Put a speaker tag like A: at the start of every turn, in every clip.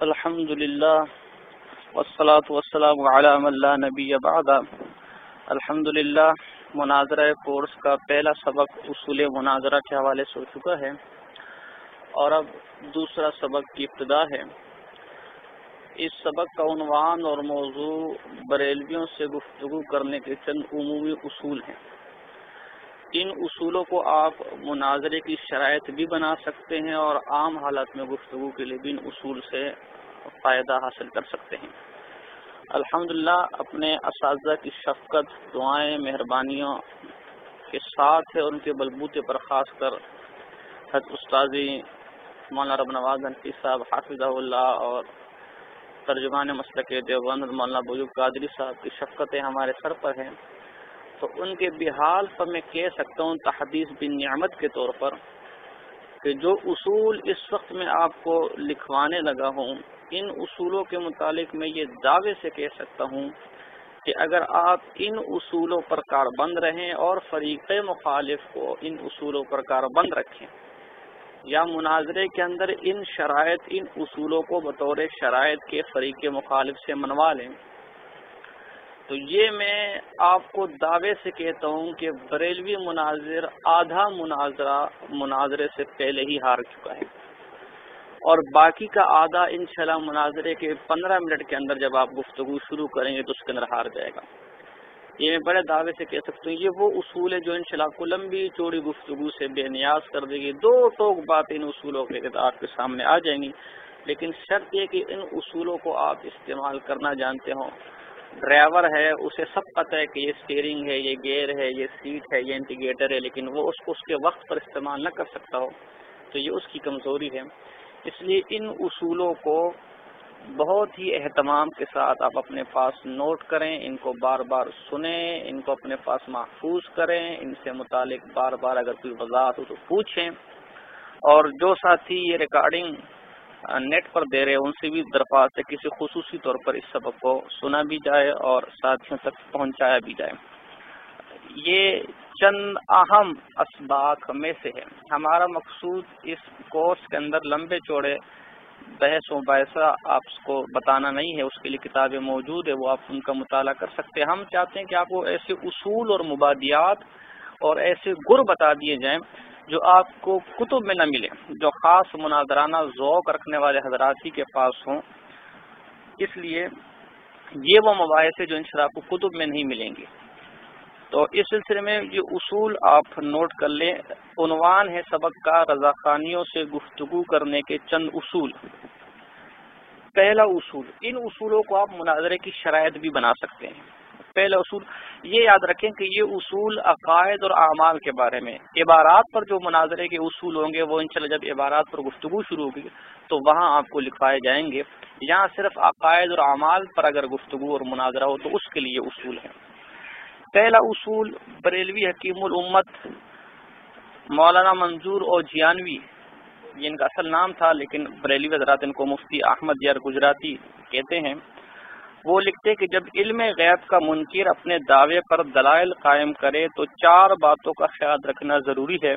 A: الحمد للہ والصلاة والسلام على من لا نبی بعد۔ الحمد للہ، مناظرہ کورس کا پہلا سبق اصول مناظرہ کے حوالے سے ہو چکا ہے۔ اور اب دوسرا سبق کی ابتدا ہے۔ اس سبق کا عنوان اور موضوع بریلویوں سے گفتگو کرنے کے چند عمومی اصول ہیں۔ ان اصولوں کو آپ مناظرے کی شرائط بھی بنا سکتے ہیں اور عام حالات میں گفتگو کے لیے بھی ان اصول سے فائدہ حاصل کر سکتے ہیں۔ الحمد اپنے اساتذہ کی شفقت، دعائیں، مہربانیوں کے ساتھ ہے ان کے بلبوتے پر خاص کر حد استاذی مولانا رب نواز انفی صاحب حافظ اللہ اور ترجمان مسلک دیوبند مولانا بجوب قادری صاحب کی شفقتیں ہمارے سر پر ہیں۔ تو ان کے بحال پر میں کہہ سکتا ہوں تحدیث بن نعمت کے طور پر کہ جو اصول اس وقت میں آپ کو لکھوانے لگا ہوں، ان اصولوں کے متعلق میں یہ دعوے سے کہہ سکتا ہوں کہ اگر آپ ان اصولوں پر کاربند رہیں اور فریق مخالف کو ان اصولوں پر کاربند رکھیں، یا مناظرے کے اندر ان شرائط، ان اصولوں کو بطور شرائط کے فریق مخالف سے منوا لیں۔ تو یہ میں آپ کو دعوے سے کہتا ہوں کہ بریلوی مناظر، آدھا مناظرہ مناظرے سے پہلے ہی ہار چکا ہے۔ اور باقی کا آدھا انشاءاللہ مناظرے کے پندرہ منٹ کے اندر جب آپ گفتگو شروع کریں گے تو اس کے اندر ہار جائے گا۔ یہ میں بڑے دعوے سے کہہ سکتا ہوں، یہ وہ اصول ہے جو انشاءاللہ کو لمبی چوڑی گفتگو سے بے نیاز کر دے گی دو ٹوک بات ان اصولوں کے آپ کے سامنے آ جائیں گی، لیکن شرط یہ کہ ان اصولوں کو آپ استعمال کرنا جانتے ہوں۔ ڈرائیور ہے، اسے سب پتہ ہے کہ یہ اسٹیئرنگ ہے، یہ گیئر ہے، یہ سیٹ ہے، یہ انٹیگیٹر ہے، لیکن وہ اس کو اس کے وقت پر استعمال نہ کر سکتا ہو، تو یہ اس کی کمزوری ہے۔ اس لیے ان اصولوں کو بہت ہی اہتمام کے ساتھ آپ اپنے پاس نوٹ کریں، ان کو بار بار سنیں، ان کو اپنے پاس محفوظ کریں، ان سے متعلق بار بار اگر کوئی وضاحت ہو تو پوچھیں۔ اور جو ساتھی یہ ریکارڈنگ نیٹ پر دے رہے ان سے بھی درخواست ہے، کسی خصوصی طور پر اس سبق کو سنا بھی جائے اور ساتھیوں تک پہنچایا بھی جائے۔ یہ چند اہم اسباق میں سے ہے ہمارا مقصود اس کورس کے اندر لمبے چوڑے بحث و باعثہ آپ کو بتانا نہیں ہے، اس کے لیے کتابیں موجود ہے وہ آپ ان کا مطالعہ کر سکتے ہیں۔ ہم چاہتے ہیں کہ آپ کو ایسے اصول اور مبادیات اور ایسے گر بتا دیے جائیں جو آپ کو کتب میں نہ ملے، جو خاص مناظرانہ ذوق رکھنے والے حضرات ہی کے پاس ہوں، اس لیے یہ وہ مباحث جو ان شاء آپ کو کتب میں نہیں ملیں گے۔ تو اس سلسلے میں یہ اصول آپ نوٹ کر لیں۔ عنوان ہے سبق کا رضا خانیوں سے گفتگو کرنے کے چند اصول۔ پہلا اصول، ان اصولوں کو آپ مناظرے کی شرائط بھی بنا سکتے ہیں۔ پہلا اصول یہ یاد رکھیں کہ یہ اصول عقائد اور اعمال کے بارے میں عبارات پر جو مناظرے کے اصول ہوں گے، وہ انشاءاللہ جب عبارات پر گفتگو شروع ہوگی، تو وہاں آپ کو لکھوائے جائیں گے۔ یہاں صرف عقائد اور اعمال پر اگر گفتگو اور مناظرہ ہو، تو اس کے لیے اصول ہے پہلا اصول، بریلوی حکیم الامت مولانا منظور اور جیانوی، یہ ان کا اصل نام تھا، لیکن بریلوی حضرات ان کو مفتی احمد یار گجراتی کہتے ہیں۔ وہ لکھتے کہ جب علم غیب کا منکر اپنے دعوے پر دلائل قائم کرے تو چار باتوں کا خیال رکھنا ضروری ہے۔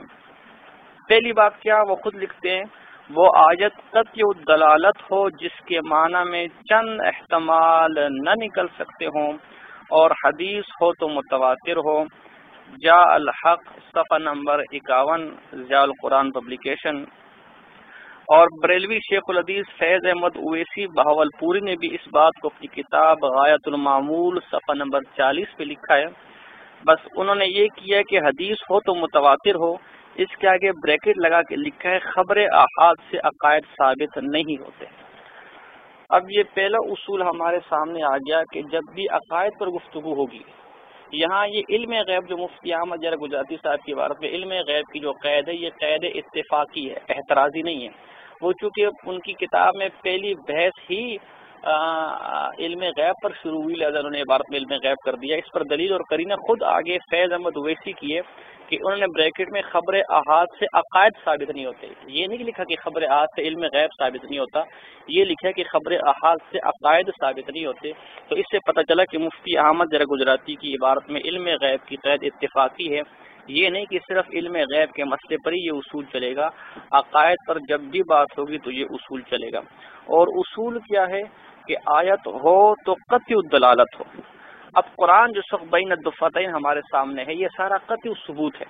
A: پہلی بات کیا وہ خود لکھتے ہیں؟ وہ آیت قطع دلالت ہو، جس کے معنی میں چند احتمال نہ نکل سکتے ہوں اور حدیث ہو تو متواتر ہو۔ جا الحق، صفحہ نمبر اکاون، ضیاء القرآن پبلیکیشن۔ اور بریلوی شیخ العدیز فیض احمد اویسی بہاول پوری نے بھی اس بات کو اپنی کتاب غایت المعمول صفحہ نمبر چالیس پہ لکھا ہے۔ بس انہوں نے یہ کیا کہ حدیث ہو تو متواتر ہو، اس کے آگے بریکٹ لگا کے لکھا ہے، خبر احاد سے عقائد ثابت نہیں ہوتے۔ اب یہ پہلا اصول ہمارے سامنے آ گیا کہ جب بھی عقائد پر گفتگو ہوگی، یہاں یہ علم غیب جو مفتی احمد جرا گجراتی صاحب کی عبارت میں، علم غیب کی جو قید ہے، یہ قید اتفاقی ہے احتراضی نہیں ہے۔ وہ چونکہ ان کی کتاب میں پہلی بحث ہی علم غیب پر شروع ہوئی، لہٰذا انہوں نے عبارت میں علم غیب کر دیا۔ اس پر دلیل اور کرینہ خود آگے فیض احمد اویسی کی ہے کہ انہوں نے بریکٹ میں خبر احاد سے عقائد ثابت نہیں ہوتے۔ یہ نہیں لکھا کہ خبر احاد سے علم غیب ثابت نہیں ہوتا، یہ لکھا کہ خبر احاد سے عقائد ثابت نہیں ہوتے۔ تو اس سے پتہ چلا کہ مفتی احمد ذرا گجراتی کی عبارت میں علم غیب کی قید اتفاقی ہے۔ یہ نہیں کہ صرف علم غیب کے مسئلے پر ہی یہ اصول چلے گا، عقائد پر جب بھی بات ہوگی تو یہ اصول چلے گا۔ اور اصول کیا ہے کہ آیت ہو تو قطع الدلالت ہو۔ اب قرآن جو سخ بین الدفتین ہمارے سامنے ہے، یہ سارا قطع ثبوت ہے۔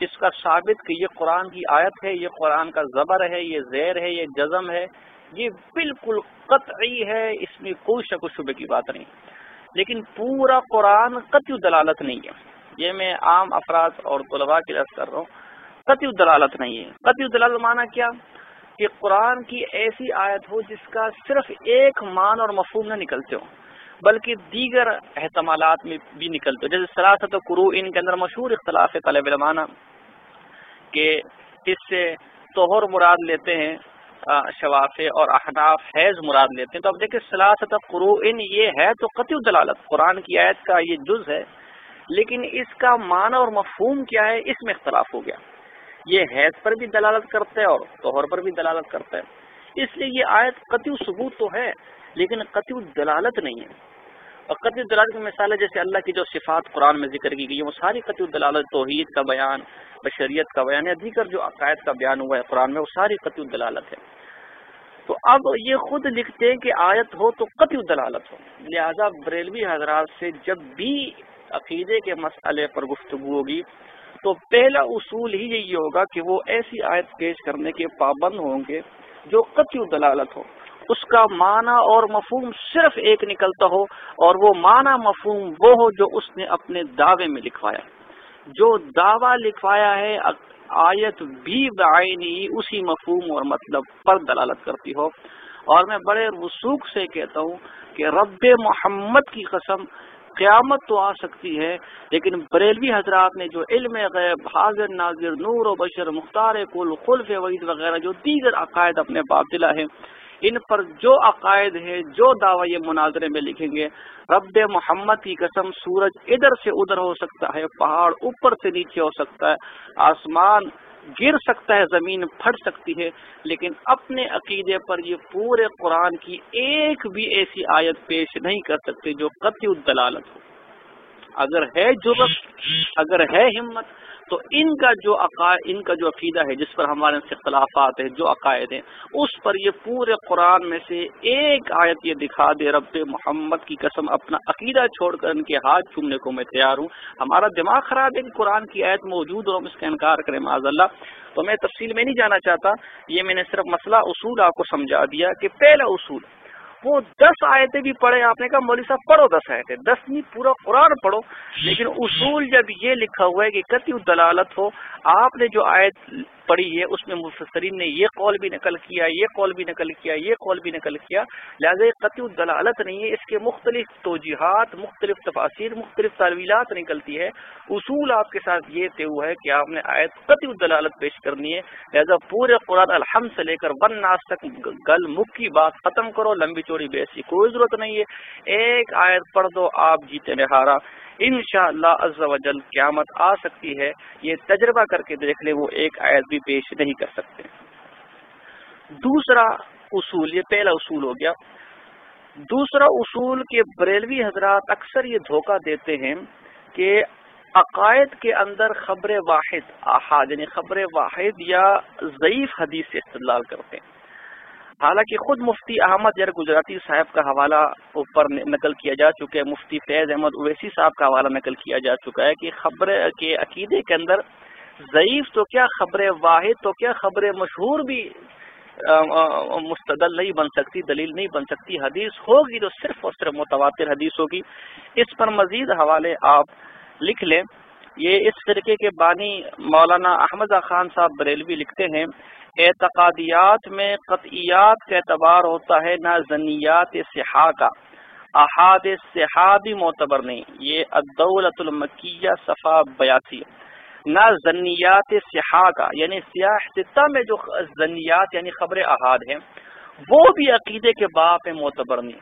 A: اس کا ثابت کہ یہ قرآن کی آیت ہے، یہ قرآن کا زبر ہے، یہ زیر ہے، یہ جزم ہے۔ یہ بالکل قطعی ہے، اس میں کوئی شک و شبے کی بات نہیں۔ لیکن پورا قرآن قطع دلالت نہیں ہے۔ یہ میں عام افراد اور طلباء کی رفت کر رہا ہوں۔ قطع دلالت نہیں ہے۔ قطع دلالت مانا کیا؟ کہ قرآن کی ایسی آیت ہو جس کا صرف ایک مان اور مفہوم نہ نکلتے ہو بلکہ دیگر احتمالات میں بھی نکلتے ہو جیسے سراست و قرو ان کے اندر مشہور اختلاف طلب علمانہ کہ اس سے توہر مراد لیتے ہیں شواف اور احناف، حیض مراد لیتے ہیں۔ تو اب دیکھیں، سلاست قرو ان یہ ہے تو قطع دلالت قرآن کی آیت کا یہ جز ہے لیکن اس کا معنی اور مفہوم کیا ہے اس میں اختلاف ہو گیا۔ یہ حیض پر بھی دلالت کرتا ہے اور توہر پر بھی دلالت کرتا ہے۔ اس لیے یہ آیت قطع ثبوت تو ہے، لیکن قطع دلالت نہیں ہے۔ اور قطع دلالت کی مثال ہے، جیسے اللہ کی جو صفات قرآن میں ذکر کی گئی وہ ساری قطع دلالت، توحید کا بیان، بشریت کا بیان، یا دیگر جو عقائد کا بیان ہوا ہے قرآن میں، وہ ساری قطع دلالت ہے۔ تو اب یہ خود لکھتے ہیں کہ آیت ہو تو قطع دلالت ہو۔ لہذا بریلوی حضرات سے جب بھی عقیدے کے مسئلے پر گفتگو ہوگی۔ تو پہلا اصول ہی یہی ہوگا کہ وہ ایسی آیت پیش کرنے کے پابند ہوں گے جو قطع دلالت ہو۔ اس کا معنی اور مفہوم صرف ایک نکلتا ہو اور وہ معنی مفہوم وہ ہو جو اس نے اپنے دعوے میں لکھوایا۔ جو دعویٰ لکھوایا ہے، آیت بھی بعینی اسی مفہوم اور مطلب پر دلالت کرتی ہو۔ اور میں بڑے رسوخ سے کہتا ہوں کہ رب محمد کی قسم قیامت تو آ سکتی ہے۔ لیکن بریلوی حضرات نے جو علم غیب، حاضر، ناظر، نور و بشر، مختار کل، خلف وعید وغیرہ، جو دیگر عقائد اپنے باطلا ہیں، ان پر جو عقائد ہے جو دعوی یہ مناظرے میں لکھیں گے، رب محمد کی قسم سورج ادھر سے ادھر ہو سکتا ہے، پہاڑ اوپر سے نیچے ہو سکتا ہے، آسمان گر سکتا ہے، زمین پھٹ سکتی ہے، لیکن اپنے عقیدے پر یہ پورے قرآن کی ایک بھی ایسی آیت پیش نہیں کر سکتے جو قطع الدلالت ہو۔ اگر ہے جرت اگر ہے ہمت تو ان کا جو عقائد ان کا جو عقیدہ ہے، جس پر ہمارے سے اختلافات ہیں، جو عقائد ہیں، اس پر یہ پورے قرآن میں سے ایک آیت یہ دکھا دے، رب محمد کی قسم، اپنا عقیدہ چھوڑ کر ان کے ہاتھ چومنے کو میں تیار ہوں۔ ہمارا دماغ خراب ہے کہ قرآن کی آیت موجود اور ہم اس کا انکار کریں معذ اللہ۔ تو میں تفصیل میں نہیں جانا چاہتا، یہ میں نے صرف مسئلہ اصول آپ کو سمجھا دیا کہ پہلا اصول وہ دس آیتیں بھی پڑھے آپ نے کہا مولوی صاحب پڑھو دس آیتیں دس نہیں پورا قرآن پڑھو لیکن اصول جب یہ لکھا ہوا ہے کہ کتی دلالت ہو آپ نے جو آیت پڑھی ہے، اس میں مفسرین نے یہ قول بھی نقل کیا، یہ قول بھی نقل کیا، یہ قول بھی نقل کیا۔ لہٰذا قطع دلالت نہیں ہے، اس کے مختلف توجیحات، مختلف تفاصیر مختلف تعویلات نکلتی ہے۔ اصول آپ کے ساتھ یہ طے ہوا ہے کہ آپ نے آیت قطع دلالت پیش کرنی ہے۔ لہٰذا پورے قرآن الحمد سے لے کر ون ناس تک گل مک کی بات ختم کرو، لمبی چوڑی بیسی کوئی ضرورت نہیں ہے۔ ایک آیت پڑھ دو، آپ جیتے نہارا۔ ان شاء اللہ جل قیامت آ سکتی ہے۔ یہ تجربہ کر کے دیکھ لیں، وہ ایک آیت بھی پیش نہیں کر سکتے۔ دوسرا اصول، یہ پہلا اصول ہو گیا۔ دوسرا اصول کے بریلوی حضرات اکثر یہ دھوکہ دیتے ہیں کہ عقائد کے اندر خبر واحد احاد یعنی خبر واحد یا ضعیف حدیث سے استدلال کرتے ہیں۔ حالانکہ خود مفتی احمد یر گجراتی صاحب کا حوالہ اوپر نقل کیا جا چکا ہے، مفتی فیض احمد اویسی صاحب کا حوالہ نقل کیا جا چکا ہے کہ خبر کے عقیدے کے اندر ضعیف تو کیا خبر واحد تو کیا خبر مشہور بھی مستدل نہیں بن سکتی، دلیل نہیں بن سکتی، حدیث ہوگی تو صرف اور صرف متواتر حدیث ہوگی۔ اس پر مزید حوالے آپ لکھ لیں۔ یہ اس طریقے کے بانی مولانا احمد خان صاحب بریلوی لکھتے ہیں اعتقادیات میں قطعیات کا اعتبار ہوتا ہے نہ زنیات سہا کا۔ احاد صحابی معتبر نہیں۔ یہ الدولت المکیہ صفا بیاسی نہ زنیات سہا کا یعنی سیاح میں جو زنیات یعنی خبر احاد ہیں، وہ بھی عقیدے کے باپ میں معتبر نہیں۔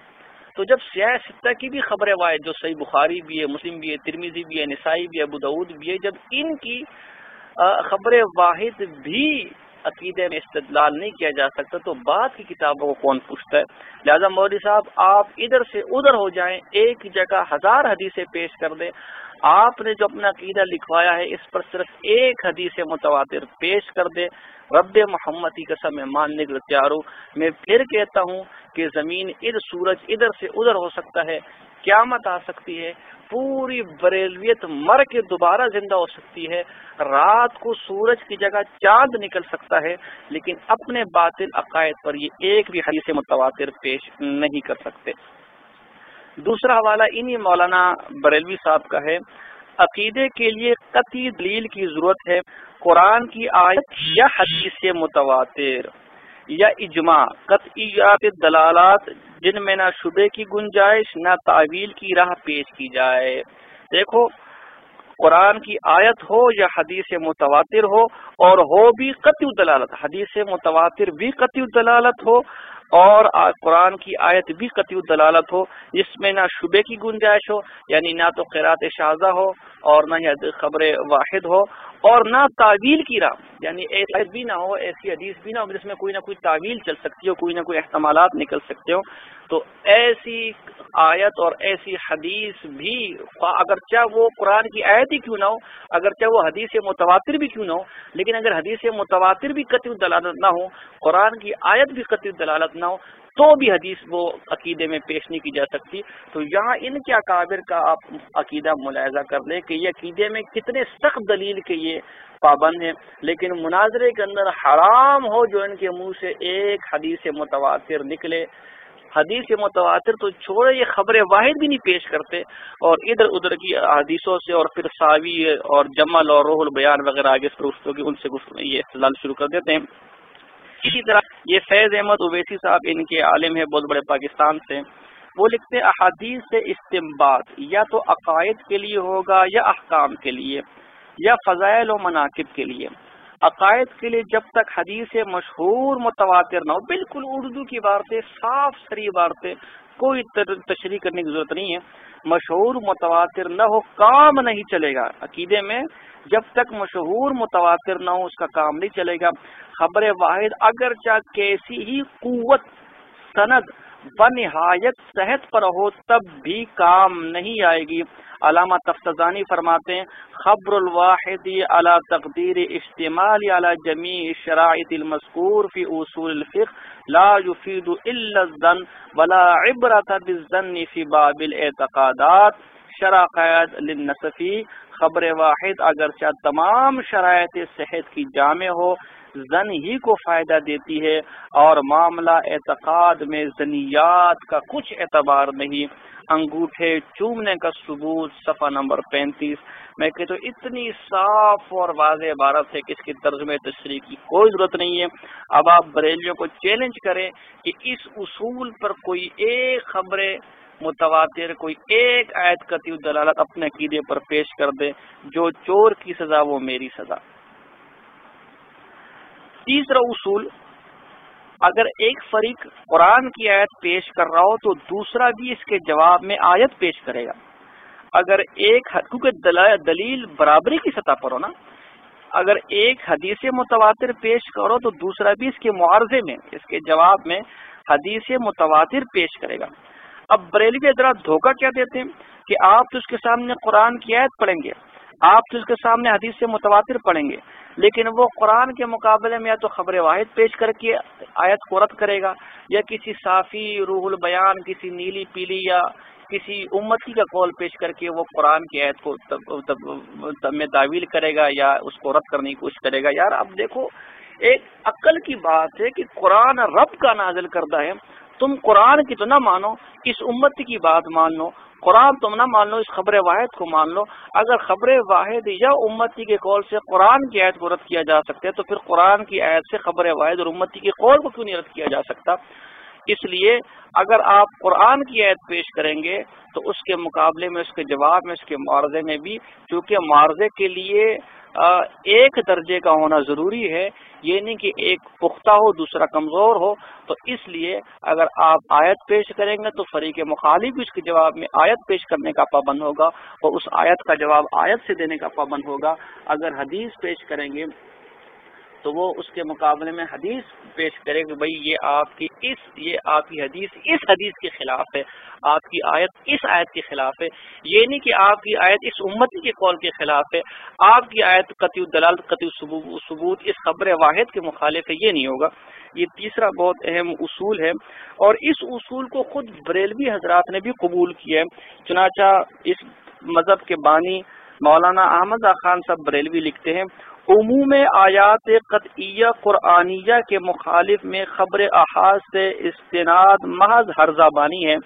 A: تو جب سیاح ستہ کی بھی خبریں واحد، جو صحیح بخاری بھی ہے، مسلم بھی ہے ترمیزی بھی ہے، نسائی بھی ہے ابود بھی ہے، جب ان کی خبر واحد بھی عقیدے میں استدلال نہیں کیا جا سکتا تو بعد کی کتابوں کو کون پوچھتا ہے؟ لہذا مودی صاحب، آپ ادھر سے ادھر ہو جائیں، ایک جگہ ہزار حدیثیں پیش کر دیں۔ آپ نے جو اپنا عقیدہ لکھوایا ہے، اس پر صرف ایک حدیث متواتر پیش کر دے۔ رب محمد کی قسم میں ماننے کے تیار ہوں میں پھر کہتا ہوں کہ زمین ادھر سورج ادھر سے ادھر ہو سکتا ہے، قیامت آ سکتی ہے۔ پوری بریلویت مر کے دوبارہ زندہ ہو سکتی ہے۔ رات کو سورج کی جگہ چاند نکل سکتا ہے، لیکن اپنے باطل عقائد پر یہ ایک بھی حدیث متواتر پیش نہیں کر سکتے۔ دوسرا حوالہ انہی مولانا بریلوی صاحب کا ہے۔ عقیدے کے لیے قطعی دلیل کی ضرورت ہے۔ قرآن کی آیت یا حدیث متواتر یا اجماع، قطعیات، دلالات، جن میں نہ شبے کی گنجائش، نہ تعویل کی راہ پیش کی جائے۔ دیکھو، قرآن کی آیت ہو یا حدیث متواتر ہو اور ہو بھی قطع دلالت، حدیث متواتر بھی قطع دلالت ہو۔ اور قرآن کی آیت بھی قطع دلالت ہو، جس میں نہ شبے کی گنجائش ہو یعنی نہ تو قرات شازہ ہو اور نہ ہی خبر واحد ہو۔ اور نہ تعویل کی راہ یعنی ایسی بھی نہ ہو ایسی حدیث بھی نہ ہو، جس میں کوئی نہ کوئی تعویل چل سکتی ہو، کوئی نہ کوئی احتمالات نکل سکتے ہو۔ تو ایسی آیت اور ایسی حدیث بھی اگر چاہے وہ قرآن کی آیت ہی کیوں نہ ہو اگر چاہے وہ حدیث متواتر بھی کیوں نہ ہو، لیکن اگر حدیث متواتر بھی قطع دلالت نہ ہو، قرآن کی آیت بھی قطع دلالت نہ ہو تو بھی حدیث وہ عقیدے میں پیش نہیں کی جا سکتی۔ تو یہاں ان کے اکابر کا آپ عقیدہ ملاحظہ کر لیں کہ یہ عقیدے میں کتنے سخت دلیل کے یہ پابند ہیں۔ لیکن مناظرے کے اندر حرام ہو جو ان کے منہ سے ایک حدیث متواتر نکلے۔ حدیث متواتر تو چھوڑے، یہ خبر واحد بھی نہیں پیش کرتے۔ اور ادھر ادھر کی حدیثوں سے اور پھر ساوی اور جمل اور روح البیان وغیرہ آگے ان سے یہ شروع کر دیتے ہیں۔ اسی طرح یہ فیض احمد اویسی صاحب ان کے عالم ہیں، بہت بڑے پاکستان سے۔ وہ لکھتے احادیث سے استمباد یا تو عقائد کے لیے ہوگا یا احکام کے لیے یا فضائل و مناقب کے لیے۔ عقائد کے لیے جب تک حدیث مشہور متواتر نہ ہو، بالکل اردو کی بارتیں صاف سری بارتیں کوئی تشریح کرنے کی ضرورت نہیں ہے۔ مشہور متواتر نہ ہو، کام نہیں چلے گا۔ عقیدے میں جب تک مشہور متواتر نہ ہو، اس کا کام نہیں چلے گا۔ خبر واحد، اگرچہ کیسی ہی قوت سند بنہایت صحت پر ہو، تب بھی کام نہیں آئے گی۔ علامہ تفتزانی فرماتے ہیں، خبر الواحد على تقدیر اشتمال على جمیع شرائط المذکور فی اصول الفقه لا يفید الا الظن ولا عبرت بالظن فی باب الاعتقادات۔ شرع قید للنصفی، خبر واحد اگرچہ تمام شرائط صحت کی جامع ہو زن ہی کو فائدہ دیتی ہے اور معاملہ اعتقاد میں زنیات کا کچھ اعتبار نہیں۔ انگوٹھے چومنے کا ثبوت، صفحہ نمبر پینتیس۔ میں کہتا ہوں اتنی صاف اور واضح عبارت ہے کہ اس کی ترجمہ تشریح کی کوئی ضرورت نہیں ہے۔ اب آپ بریلیوں کو چیلنج کریں کہ اس اصول پر کوئی ایک خبریں متواتر، کوئی ایک آیت قطع دلالت اپنے عقیدے پر پیش کر دے، جو چور کی سزا وہ میری سزا۔ تیسرا اصول، اگر ایک فریق قرآن کی آیت پیش کر رہا ہو تو دوسرا بھی اس کے جواب میں آیت پیش کرے گا۔ اگر ایک کیونکہ دلیل برابری کی سطح پر ہو نا، اگر ایک حدیث متواتر پیش کرو تو دوسرا بھی اس کے معارضے میں، اس کے جواب میں حدیث متواتر پیش کرے گا۔ اب بریلوی حضرات دھوکہ کیا دیتے ہیں کہ آپ تو اس کے سامنے قرآن کی آیت پڑھیں گے۔ آپ تو اس کے سامنے حدیث سے متواتر پڑھیں گے، لیکن وہ قرآن کے مقابلے میں یا تو خبر واحد پیش کر کے آیت کو رد کرے گا، یا کسی صافی روح البیان، کسی نیلی پیلی یا کسی امتی کا قول پیش کر کے وہ قرآن کی آیت کو میں تعویل کرے گا یا اس کو رد کرنے کی کوشش کرے گا۔ یار، اب دیکھو، ایک عقل کی بات ہے کہ قرآن رب کا نازل کردہ ہے۔ تم قرآن کی تو نہ مانو، اس امت کی بات مان لو۔ قرآن تم نہ مان لو، اس خبر واحد کو مان لو۔ اگر خبر واحد یا امتی کے قول سے قرآن کی آیت کو رد کیا جا سکتا ہے تو پھر قرآن کی آیت سے خبر واحد اور امتی کے قول کو کیوں نہیں رد کیا جا سکتا؟ اس لیے اگر آپ قرآن کی آیت پیش کریں گے، تو اس کے مقابلے میں، اس کے جواب میں، اس کے معارضے میں بھی، چونکہ معارضے کے لیے ایک درجے کا ہونا ضروری ہے، یہ نہیں کہ ایک پختہ ہو، دوسرا کمزور ہو۔ تو اس لیے اگر آپ آیت پیش کریں گے تو فریق مخالف اس کے جواب میں آیت پیش کرنے کا پابند ہوگا اور اس آیت کا جواب آیت سے دینے کا پابند ہوگا۔ اگر حدیث پیش کریں گے تو وہ اس کے مقابلے میں حدیث پیش کرے کہ بھائی یہ آپ کی اس، یہ آپ کی حدیث، اس حدیث کے خلاف ہے، آپ کی آیت اس آیت کے خلاف ہے۔ یہ نہیں کہ آپ کی آیت اس امتی کے قول کے خلاف ہے۔ آپ کی آیت قطع دلال قطع ثبوت، اس خبر واحد کے مخالف ہے، یہ نہیں ہوگا۔ یہ تیسرا بہت اہم اصول ہے۔ اور اس اصول کو خود بریلوی حضرات نے بھی قبول کیا ہے۔ چنانچہ اس مذہب کے بانی مولانا احمد خان صاحب بریلوی لکھتے ہیں۔ عموم آیات قطعیہ قرآنیہ کے مخالف میں خبر احاظ سے استناد محض حرزہ بانی ہے۔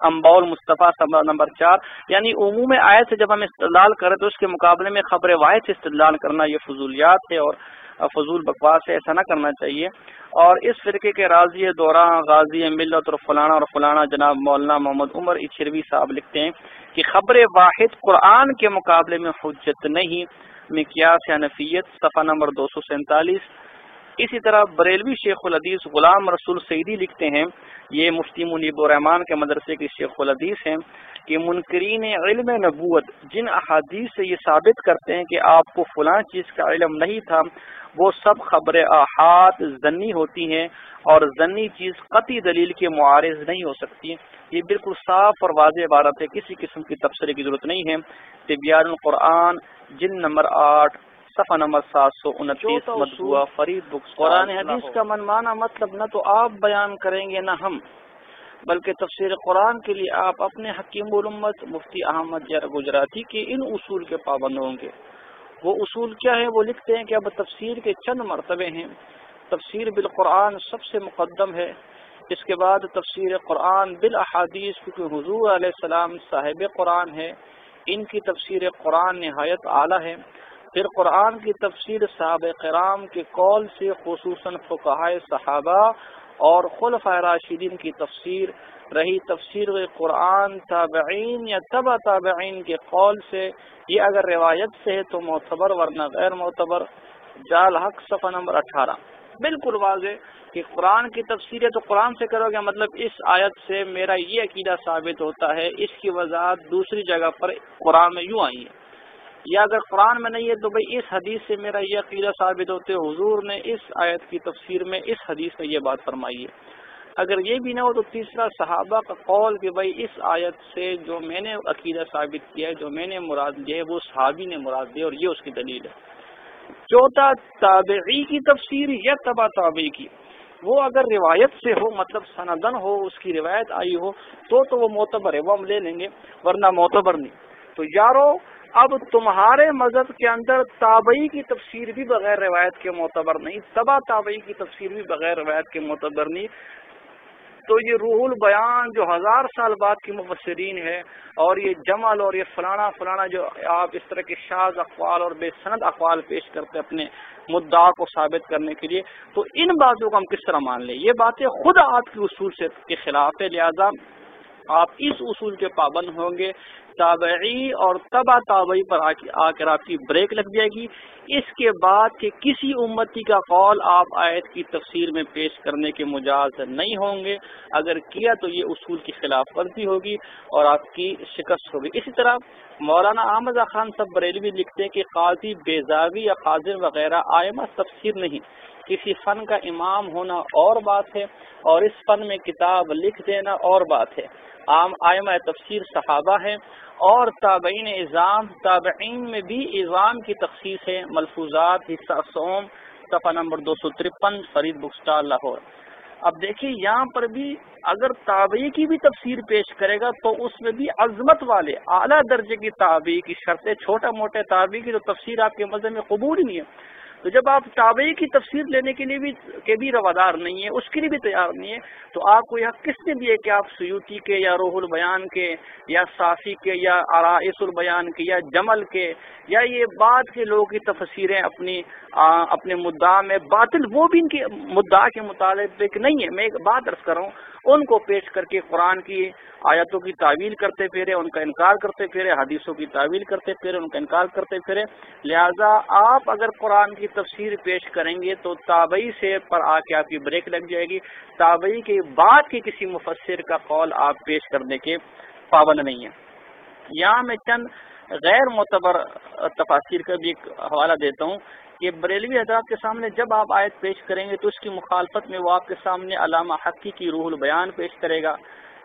A: امبول مصطفیٰ نمبر چار۔ یعنی عموم آیت سے جب ہم استدلال کریں تو اس کے مقابلے میں خبر واحد سے استدلال کرنا یہ فضولیات ہے اور فضول بکواس ہے، ایسا نہ کرنا چاہیے۔ اور اس فرقے کے راضی دورہ غازی ملت اور فلانا اور فلانا جناب مولانا محمد عمر اچھروی صاحب لکھتے ہیں کہ خبر واحد قرآن کے مقابلے میں حجت نہیں۔ مکیاس یا نفیت صفحہ نمبر دو سو سینتالیس اسی طرح بریلوی شیخ الحدیث غلام رسول سعیدی لکھتے ہیں، یہ مفتی منیب الرحمان کے مدرسے کے شیخ الحدیث ہیں کہ منکرین علم نبوت، جن احادیث سے یہ ثابت کرتے ہیں کہ آپ کو فلاں چیز کا علم نہیں تھا، وہ سب خبر احاد ضنی ہوتی ہیں اور ضنی چیز قطعی دلیل کے معارض نہیں ہو سکتی۔ یہ بالکل صاف اور واضح عبارت ہے، کسی قسم کی تبصرے کی ضرورت نہیں ہے۔ طبیان القرآن جن نمبر آٹھ۔ صفحہ نمبر سات سو انتیس فرید بکس قرآن حدیث کا منمانا مطلب نہ تو آپ بیان کریں گے نہ ہم بلکہ تفسیر قرآن کے لیے آپ اپنے حکیم علمت مفتی احمد گجراتی کے ان اصول کے پابند ہوں گے۔ وہ اصول کیا ہے وہ لکھتے ہیں کہ اب تفسیر کے چند مرتبے ہیں۔ تفسیر بالقرآن سب سے مقدم ہے۔ اس کے بعد تفسیر قرآن بالاحادیث کیونکہ حضور علیہ السلام صاحب قرآن ہے ان کی تفسیر قرآن نہایت اعلیٰ ہے۔ پھر قرآن کی تفسیر صحابہ کرام کے قول سے، خصوصاً فقہ صحابہ اور خلف راشدین کی تفسیر، رہی تفسیر قرآن تابعین یا تبا تابعین کے قول سے۔ یہ اگر روایت سے ہے تو معتبر، ورنہ غیر معتبر۔ جال حق صفحہ نمبر اٹھارہ۔ بالکل واضح کہ قرآن کی تفسیر ہے تو قرآن سے کرو گے مطلب اس آیت سے میرا یہ عقیدہ ثابت ہوتا ہے، اس کی وضاحت دوسری جگہ پر قرآن میں یوں آئی ہے۔ یا اگر قرآن میں نہیں ہے تو بھائی اس حدیث سے میرا یہ عقیدہ ثابت ہوتے حضور نے اس آیت کی تفسیر میں اس حدیث میں یہ بات فرمائی ہے۔ اگر یہ بھی نہ ہو تو تیسرا صحابہ کا قول کہ بھائی اس آیت سے جو میں نے عقیدہ ثابت کیا ہے، جو میں نے مراد لیا ہے، وہ صحابی نے مراد دیا اور یہ اس کی دلیل ہے۔ چوتھا، تابعی کی تفسیر یا تبا تابعی کی۔ وہ اگر روایت سے ہو مطلب سندن ہو، اس کی روایت آئی ہو، تو تو وہ معتبر ہے، وہ ہم لے لیں گے، ورنہ معتبر نہیں۔ تو یارو اب تمہارے مذہب کے اندر تابعی کی تفسیر بھی بغیر روایت کے معتبر نہیں تبا تابعی کی تفسیر بھی بغیر روایت کے معتبر نہیں۔ تو یہ روح البیان جو ہزار سال بعد کی مفسرین ہے اور یہ جمل اور یہ فلانا فلانا جو آپ اس طرح کے شاز اقوال اور بے سند اقوال پیش کرتے اپنے مدعا کو ثابت کرنے کے لیے، تو ان باتوں کو ہم کس طرح مان لیں؟ یہ باتیں خود آپ کی اصول سے کے خلاف ہے لہذا آپ اس اصول کے پابند ہوں گے۔ تابعی اور تبا تابعی پر آ کر آپ کی بریک لگ جائے گی۔ اس کے بعد کہ کسی امتی کا قول آپ آیت کی تفسیر میں پیش کرنے کے مجاز نہیں ہوں گے۔ اگر کیا تو یہ اصول کی خلاف ورزی ہوگی اور آپ کی شکست ہوگی۔ اسی طرح مولانا احمد خان سب بریلوی لکھتے ہیں کہ قاضی بیزاوی یا قاضر وغیرہ آئمہ تفسیر نہیں۔ کسی فن کا امام ہونا اور بات ہے اور اس فن میں کتاب لکھ دینا اور بات ہے۔ عام آئمہ تفسیر صحابہ ہے اور تابعین اظام تابعین میں بھی اظام کی تخصیص ہے۔ ملفوظات، حصہ سوم صفحہ نمبر دو سو ترپن، فرید بک اسٹال لاہور۔ اب دیکھیے یہاں پر بھی اگر تابعی کی بھی تفسیر پیش کرے گا تو اس میں بھی عظمت والے، اعلیٰ درجے کی تابعی کی شرطیں، چھوٹا موٹے تابعی کی جو تفسیر آپ کے مذہب میں قبول ہی نہیں ہے۔ تو جب آپ تابعی کی تفسیر لینے کے لیے بھی کے بھی روادار نہیں ہے اس کے لیے بھی تیار نہیں ہے تو آپ کو یہاں کس نے دیے کہ آپ سیوتی کے یا روح البیان کے یا صافی کے یا آرائس البیان کے یا جمل کے یا یہ بعد کے لوگوں کی تفسیریں اپنی اپنے مدعا میں باطل وہ بھی ان کے مدعا کے مطابق نہیں ہے۔ میں ایک بات عرض کر رہا ہوں ان کو پیش کر کے قرآن کی آیتوں کی تعویل کرتے پھرے، ان کا انکار کرتے پھرے، حدیثوں کی تعویل کرتے پھرے، ان کا انکار کرتے پھرے۔ لہذا آپ اگر قرآن کی تفسیر پیش کریں گے تو تابعی سے پر آ کے آپ کی بریک لگ جائے گی۔ تابعی کے بعد کے کسی مفسر کا قول آپ پیش کرنے کے پابند نہیں ہیں۔ یہاں میں چند غیر معتبر تفاصر کا بھی ایک حوالہ دیتا ہوں۔ کہ بریلوی حضرات کے سامنے جب آپ آیت پیش کریں گے تو اس کی مخالفت میں وہ آپ کے سامنے علامہ حقی کی روح البیان پیش کرے گا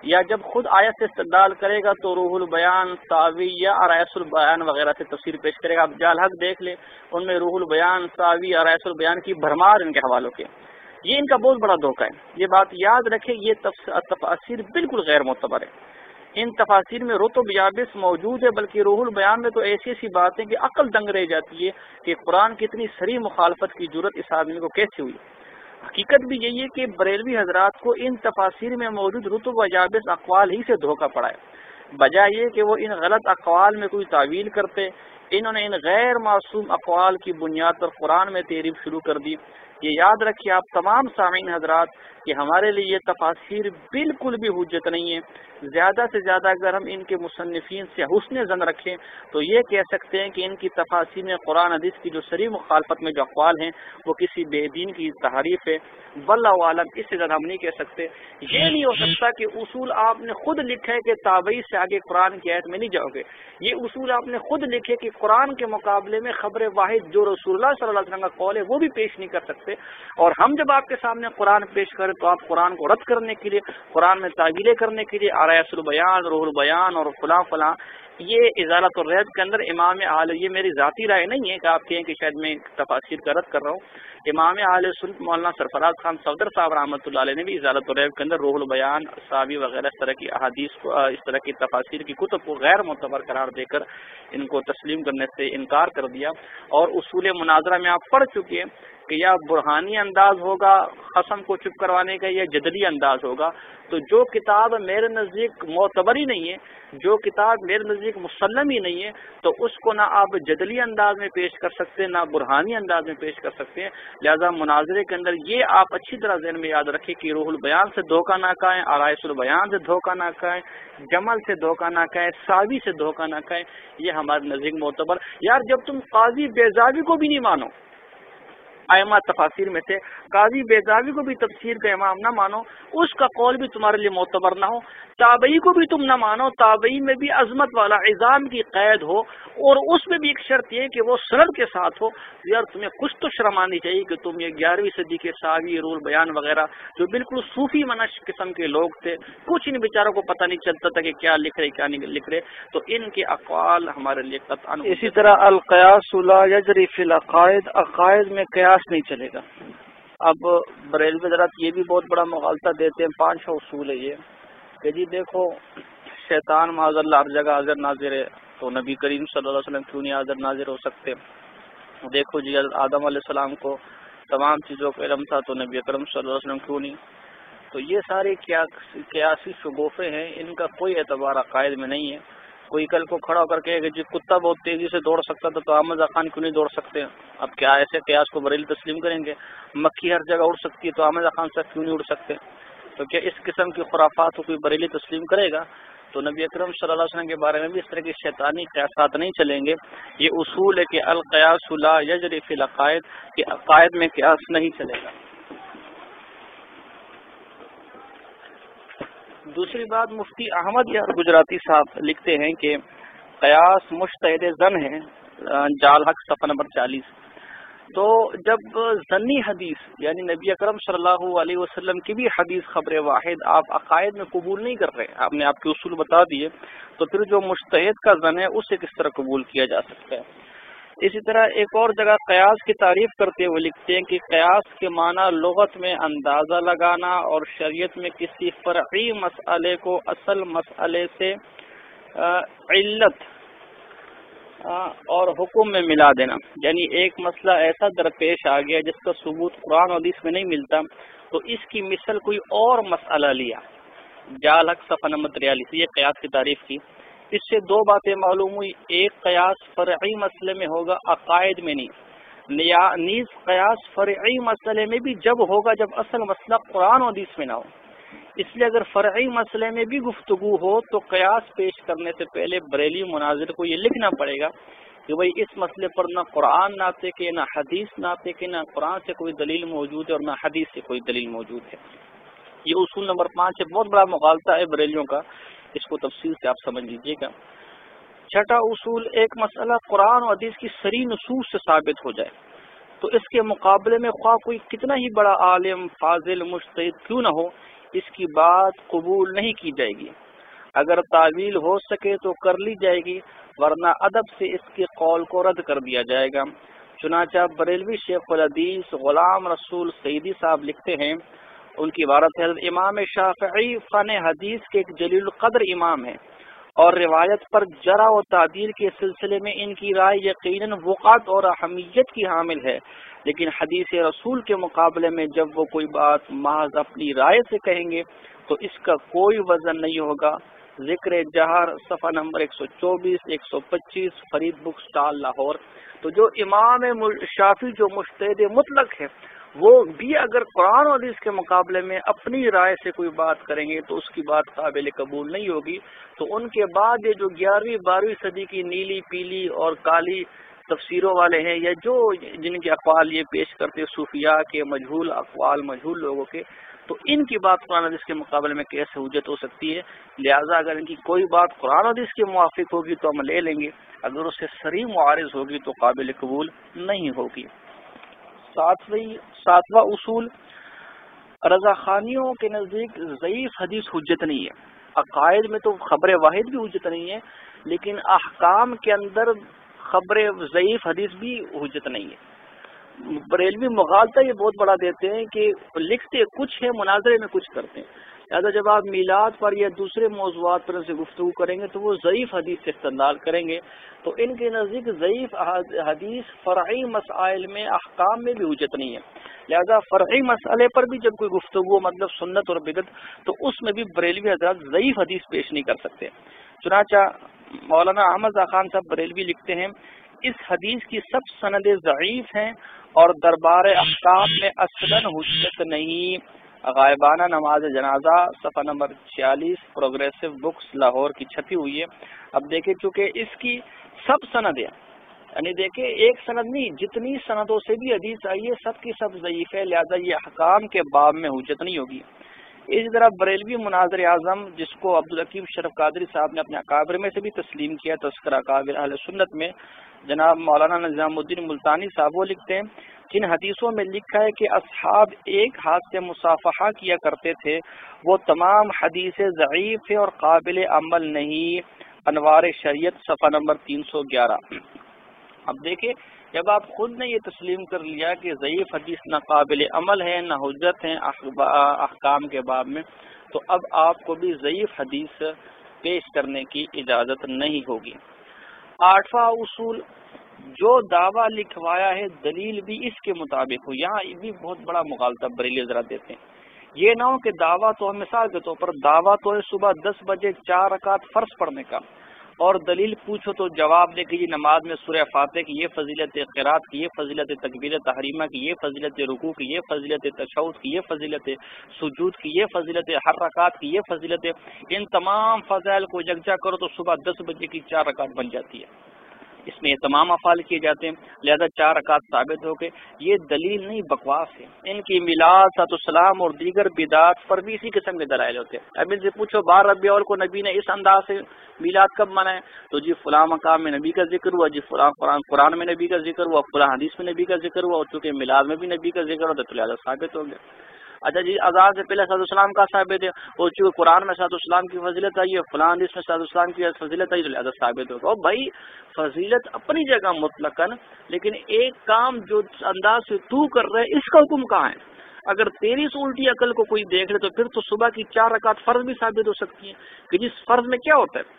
A: یا جب خود آیت سے استدال کرے گا تو روح البیان تعوی یا ارائس البیان وغیرہ سے تفسیر پیش کرے گا آپ جال حق دیکھ لیں ان میں روح البیان تعوی ارائس البیان کی بھرمار ان کے حوالوں کے یہ ان کا بہت بڑا دھوکہ ہے یہ بات یاد رکھے یہ تفاصیر بالکل غیر معتبر ہے ان تفاصیر میں رت و بیابس موجود ہے، بلکہ روح البیان میں تو ایسی ایسی باتیں کہ عقل دنگ رہ جاتی ہے کہ قرآن کی اتنی سری مخالفت کی ضرورت اس آدمی کو کیسے ہوئی؟ حقیقت بھی یہی ہے کہ بریلوی حضرات کو ان تفاصیر میں موجود رتب و جابس اقوال ہی سے دھوکہ پڑا ہے۔ بجائے یہ کہ وہ ان غلط اقوال میں کوئی تعویل کرتے، انہوں نے ان غیر معصوم اقوال کی بنیاد پر قرآن میں تعریف شروع کر دی۔ یہ یاد رکھیے، آپ تمام سامعین حضرات کہ ہمارے لیے یہ تفاصیر بالکل بھی حجت نہیں ہے۔ زیادہ سے زیادہ اگر ہم ان کے مصنفین سے حسن زن رکھیں، تو یہ کہہ سکتے ہیں کہ ان کی تفاصیر میں قرآن حدیث کی جو سری مخالفت میں جو اقوال ہیں، وہ کسی بے دین کی تحریف ہے۔ بلّہ عالم، اس سے زیادہ ہم نہیں کہہ سکتے۔ یہ نہیں ہو سکتا کہ اصول آپ نے خود لکھا ہے کہ تابعی سے آگے قرآن کی عید میں نہیں جاؤ گے۔ یہ اصول آپ نے خود لکھے کہ قرآن کے مقابلے میں خبر واحد جو رسول اللہ صلی اللہ علیہ وسلم کا قول ہے، وہ بھی پیش نہیں کر سکتے۔ اور ہم جب آپ کے سامنے قرآن پیش کریں تو آپ قرآن کو رد کرنے کے لیے، قرآن میں تعویلیں کرنے کے لیے آرائس البیان، روح البیان اور فلاں فلاں، یہ اضالت الرحد کے اندر امام عال یہ میری ذاتی رائے نہیں ہے کہ آپ کہیں کہ شاید میں تفاصر کا رد کر رہا ہوں۔ امام علیہ سلط مولانا سرفراز خان صفدر صاحب رحمۃ اللہ علیہ نے بھی اضالت الرحب کے اندر روح البیان صابی وغیرہ اس طرح کی احادیث کو، اس طرح کی تفاصر کی کتب کو غیر معتبر قرار دے کر ان کو تسلیم کرنے سے انکار کر دیا۔ اور اصول مناظرہ میں آپ پڑھ چکے ہیں۔ کہ یا برہانی انداز ہوگا، قسم کو چپ کروانے کا یا جدلی انداز ہوگا، تو جو کتاب میرے نزدیک معتبر ہی نہیں ہے، جو کتاب میرے نزدیک مسلم ہی نہیں ہے، تو اس کو نہ آپ جدلی انداز میں پیش کر سکتے ہیں نہ برہانی انداز میں پیش کر سکتے ہیں۔ لہذا مناظرے کے اندر یہ آپ اچھی طرح ذہن میں یاد رکھیں کہ روح البیان سے دھوکہ نہ کہیں آرائش البیان سے دھوکہ نہ کہیں جمل سے دھوکہ نہ کہیں ساوی سے دھوکہ نہ کہیں یہ ہمارے نزدیک معتبر۔ یار، جب تم قاضی بیزاوی کو بھی نہیں مانو ائمہ تفاصیر میں سے قاضی بیزاوی کو بھی تفسیر کا امام نہ مانو، اس کا قول بھی تمہارے لیے معتبر نہ ہو۔ تابعی کو بھی تم نہ مانو، تابعی میں بھی عظمت والا اظام کی قید ہو۔ اور اس میں بھی ایک شرط یہ کہ وہ سرد کے ساتھ ہو۔ یار تمہیں کچھ تو شرم آنی چاہیے کہ تم یہ گیارہویں صدی کے ساوی رول بیان وغیرہ، جو بالکل صوفی منش قسم کے لوگ تھے، کچھ ان بیچاروں کو پتہ نہیں چلتا تھا کہ کیا لکھ رہے، کیا نہیں لکھ رہے۔ تو ان کے اقوال ہمارے لیے
B: اسی طرح القیاس العقائد، عقائد میں قیاس نہیں چلے گا۔
A: اب بریلوی حضرات یہ بھی بہت بڑا مغالطہ دیتے ہیں، پانچ سو اصول ہے یہ۔ کہ جی دیکھو، شیطان معذ اللہ ہر جگہ حاضر ناظر ہے۔ تو نبی کریم صلی اللہ علیہ وسلم کیوں نہیں حاضر ناظر ہو سکتے؟ دیکھو جی آدم علیہ السلام کو تمام چیزوں کا علم تھا، تو نبی اکرم صلی اللہ علیہ وسلم کیوں نہیں؟ تو یہ سارے قیاسی شگوفے ہیں، ان کا کوئی اعتبار عقائد میں نہیں ہے۔ کوئی کل کو کھڑا ہو کر کہ جی کتا بہت تیزی سے دوڑ سکتا تھا تو احمد خان کیوں نہیں دوڑ سکتے؟ اب کیا ایسے قیاس کو بریلی تسلیم کریں گے؟ مکھی ہر جگہ اڑ سکتی ہے تو احمد خان سے کیوں نہیں اڑ سکتے؟ تو کیا اس قسم کی خرافات کو کوئی بریلی تسلیم کرے گا؟ تو نبی اکرم صلی اللہ علیہ وسلم کے بارے میں بھی اس طرح کی شیطانی قیاسات نہیں چلیں گے۔ یہ اصول ہے کہ القیاس اللہ یجری فی العقائد، کہ عقائد میں قیاس نہیں چلے گا۔ دوسری بات مفتی احمد یار گجراتی صاحب لکھتے ہیں کہ قیاس مشتحد زن ہے جال حق صفحہ نمبر چالیس۔ تو جب ضنی حدیث یعنی نبی اکرم صلی اللہ علیہ وسلم کی بھی حدیث خبر واحد آپ عقائد میں قبول نہیں کر رہے، آپ نے آپ کے اصول بتا دیے، تو پھر جو مشتحد کا زن ہے، اسے کس طرح قبول کیا جا سکتا ہے؟ اسی طرح ایک اور جگہ قیاس کی تعریف کرتے ہوئے لکھتے ہیں کہ قیاس کے معنی لغت میں اندازہ لگانا اور شریعت میں کسی فرعی مسئلے کو اصل مسئلے سے علت اور حکم میں ملا دینا۔ یعنی ایک مسئلہ ایسا درپیش آ گیا جس کا ثبوت قرآن حدیث میں نہیں ملتا، تو اس کی مثل کوئی اور مسئلہ لیا۔ جال حق صفحہ نمبر تریالیس، یہ قیاس کی تعریف کی۔ اس سے دو باتیں معلوم ہوئی۔ ایک، قیاس فرعی مسئلے میں ہوگا عقائد میں نہیں۔ نیز، قیاس فرعی مسئلے میں بھی جب ہوگا جب اصل مسئلہ قرآن حدیث میں نہ ہو۔ اس لیے اگر فرعی مسئلے میں بھی گفتگو ہو تو قیاس پیش کرنے سے پہلے بریلی مناظر کو یہ لکھنا پڑے گا کہ بھائی اس مسئلے پر نہ قرآن ناطے کے، نہ حدیث ناطے کے، نہ قرآن سے کوئی دلیل موجود ہے اور نہ حدیث سے کوئی دلیل موجود ہے۔ یہ اصول نمبر پانچ ہے، بہت بڑا مغالطہ ہے بریلیوں کا۔ اس کو تفصیل سے آپ سمجھ لیجیے گا۔ چھٹا اصول ایک مسئلہ قرآن و حدیث کی سری نصوص سے ثابت ہو جائے۔ تو اس کے مقابلے میں خواہ کوئی کتنا ہی بڑا عالم، فاضل مشتد کیوں نہ ہو، اس کی بات قبول نہیں کی جائے گی۔ اگر تعویل ہو سکے تو کر لی جائے گی، ورنہ ادب سے اس کے قول کو رد کر دیا جائے گا۔ چنانچہ بریلوی شیخ الحدیث غلام رسول سعیدی صاحب لکھتے ہیں ان کی عبارت حضرت امام شافعی فن حدیث کے ایک جلیل القدر امام ہیں۔ اور روایت پر جرا و تعدیر کے سلسلے میں ان کی رائے یقیناً وقات اور اہمیت کی حامل ہے۔ لیکن حدیث رسول کے مقابلے میں جب وہ کوئی بات محض اپنی رائے سے کہیں گے، تو اس کا کوئی وزن نہیں ہوگا۔ ذکر جہار صفحہ number 124 125 Farid book stall Lahore. تو جو امام شافی جو مشتد مطلق ہے وہ بھی اگر قرآن و حدیث کے مقابلے میں اپنی رائے سے کوئی بات کریں گے تو اس کی بات قابل قبول نہیں ہوگی، تو ان کے بعد یہ جو گیارہویں، بارہویں صدی کی نیلی، پیلی اور کالی تفسیروں والے ہیں یا جو جن کے اقوال یہ پیش کرتے صوفیاء کے مجہول اقوال، مجہول لوگوں کے، تو ان کی بات قرآن حدیث کے مقابلے میں کیسے حجت ہو سکتی ہے؟ لہٰذا اگر ان کی کوئی بات قرآن حدیث کے موافق ہوگی تو ہم لے لیں گے، اگر اس سے سری معارض ہوگی تو قابل قبول نہیں ہوگی۔ ساتویں ساتواں اصول رضا خانیوں کے نزدیک ضعیف حدیث حجت نہیں ہے۔ عقائد میں تو خبر واحد بھی حجت نہیں ہے، لیکن احکام کے اندر خبر ضعیف حدیث بھی حجت نہیں ہے۔ بریلوی مغالطہ یہ بہت بڑا دیتے ہیں کہ لکھتے کچھ ہے مناظرے میں کچھ کرتے ہیں۔ لہٰذا جب آپ میلاد پر یا دوسرے موضوعات پر سے گفتگو کریں گے تو وہ ضعیف حدیث سے استعمال کریں گے۔ تو ان کے نزدیک ضعیف حدیث فرعی مسائل میں احکام میں بھی حجت نہیں ہے۔ لہذا فرعی مسئلے پر بھی جب کوئی گفتگو مطلب سنت اور بدت تو اس میں بھی بریلوی حضرات ضعیف حدیث پیش نہیں کر سکتے۔ چنانچہ مولانا احمد خان صاحب بریلوی لکھتے ہیں، اس حدیث کی سب سندیں ضعیف ہیں اور دربار احکام میں اصلاً حجت نہیں۔ غائبانہ نماز جنازہ، صفحہ نمبر چھیالیس، پروگریسو بکس لاہور کی چھپی ہوئی ہے۔ اب دیکھیں چونکہ اس کی سب سندیں یعنی دیکھیں ایک سند نہیں، جتنی سندوں سے بھی حدیث آئی ہے، سب کی سب ضعیف ہے، لہذا یہ احکام کے باب میں حجت نہیں ہوگی۔ اسی طرح بریلوی مناظر اعظم، جس کو عبدالحکیم شرف قادری صاحب نے اپنے اکابر میں سے بھی تسلیم کیا، تذکرہ قابل اہل سنت میں، جناب مولانا نظام الدین ملتانی صاحب وہ لکھتے ہیں جن حدیثوں میں لکھا ہے کہ اصحاب ایک ہاتھ سے مصافحہ کیا کرتے تھے، وہ تمام حدیث ضعیف اور قابل عمل نہیں۔ انوار شریعت، صفحہ نمبر تین سو گیارہ۔ اب دیکھیں، جب آپ خود نے یہ تسلیم کر لیا کہ ضعیف حدیث نہ قابل عمل ہے، نہ حجت ہیں احکام کے باب میں، تو اب آپ کو بھی ضعیف حدیث پیش کرنے کی اجازت نہیں ہوگی۔ آٹھواں اصول جو دعویٰ لکھوایا ہے، دلیل بھی اس کے مطابق ہو۔ یہاں بھی بہت بڑا مغالطہ بریلی ذرا دیتے ہیں۔ یہ نہ ہو کہ دعویٰ تو مثال کے طور پر دعویٰ تو ہے صبح دس بجے چار رکعت فرض پڑھنے کا۔ اور دلیل پوچھو تو جواب دے کہ یہ نماز میں سورہ فاتح کی یہ فضیلت قرات کی یہ فضیلت تقبیر تحریمہ کی یہ فضیلت رکوع کی یہ فضیلت تشود کی یہ فضیلت سجود کی یہ فضیلت ہر رکعت کی یہ فضیلت، ان تمام فضائل کو یکجا کرو تو صبح دس بجے کی چار رکعت بن جاتی ہے۔ اس میں یہ تمام افعال کیے جاتے ہیں۔ لہذا چار رکعت ثابت ہو کے یہ دلیل نہیں، بکواس ہے۔ ان کی میلاد سات السلام اور دیگر بدعات پر بھی اسی قسم کے دلائل ہوتے ہیں۔ اب ان سے پوچھو، بار ربی اول کو نبی نے اس انداز سے میلاد کب منائے تو جی فلاں مقام میں نبی کا ذکر ہوا جی فلاں قرآن قرآن میں نبی کا ذکر ہوا، فلاں حدیث میں نبی کا ذکر ہوا، اور چونکہ میلاد میں بھی نبی کا ذکر ہوا تو لہٰذا ثابت ہو گیا۔ اچھا جی آزاد سے پہلے سعد السلام کا ثابت ہے اور چونکہ قرآن میں سعد السلام کی فضیلت آئی ہے فلاں حدیث میں سعد السلام کی فضیلت آئی تو لہٰذا ثابت ہوگا اور بھائی، فضیلت اپنی جگہ مطلق لیکن ایک کام جو انداز سے تو کر رہے اس کا حکم کہاں ہے؟ اگر تیری سے الٹی عقل کو کوئی دیکھ لے تو پھر تو صبح کی چار رکعت فرض بھی ثابت ہو سکتی ہے کہ جس فرض میں کیا ہوتا ہے؟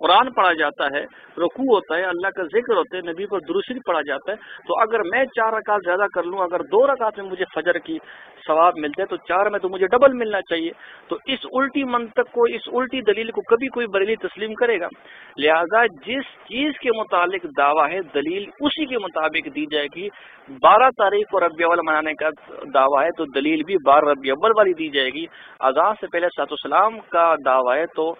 A: قرآن پڑھا جاتا ہے، رکوع ہوتا ہے، اللہ کا ذکر ہوتا ہے، نبی پر درشری پڑھا جاتا ہے۔ تو اگر میں چار رکعت زیادہ کر لوں، اگر دو رکعت میں مجھے فجر کی ثواب ملتے، تو چار میں تو مجھے ڈبل ملنا چاہیے۔ تو اس الٹی منطق کو، اس الٹی دلیل کو کبھی کوئی بریلی تسلیم کرے گا۔ لہذا جس چیز کے متعلق دعویٰ ہے، دلیل اسی کے مطابق دی جائے گی۔ بارہ تاریخ کو ربیع اول منانے کا دعویٰ ہے، تو دلیل بھی بارہ ربیع اول والی دی جائے گی۔ آزاد سے پہلے سات السلام کا دعویٰ ہے، تو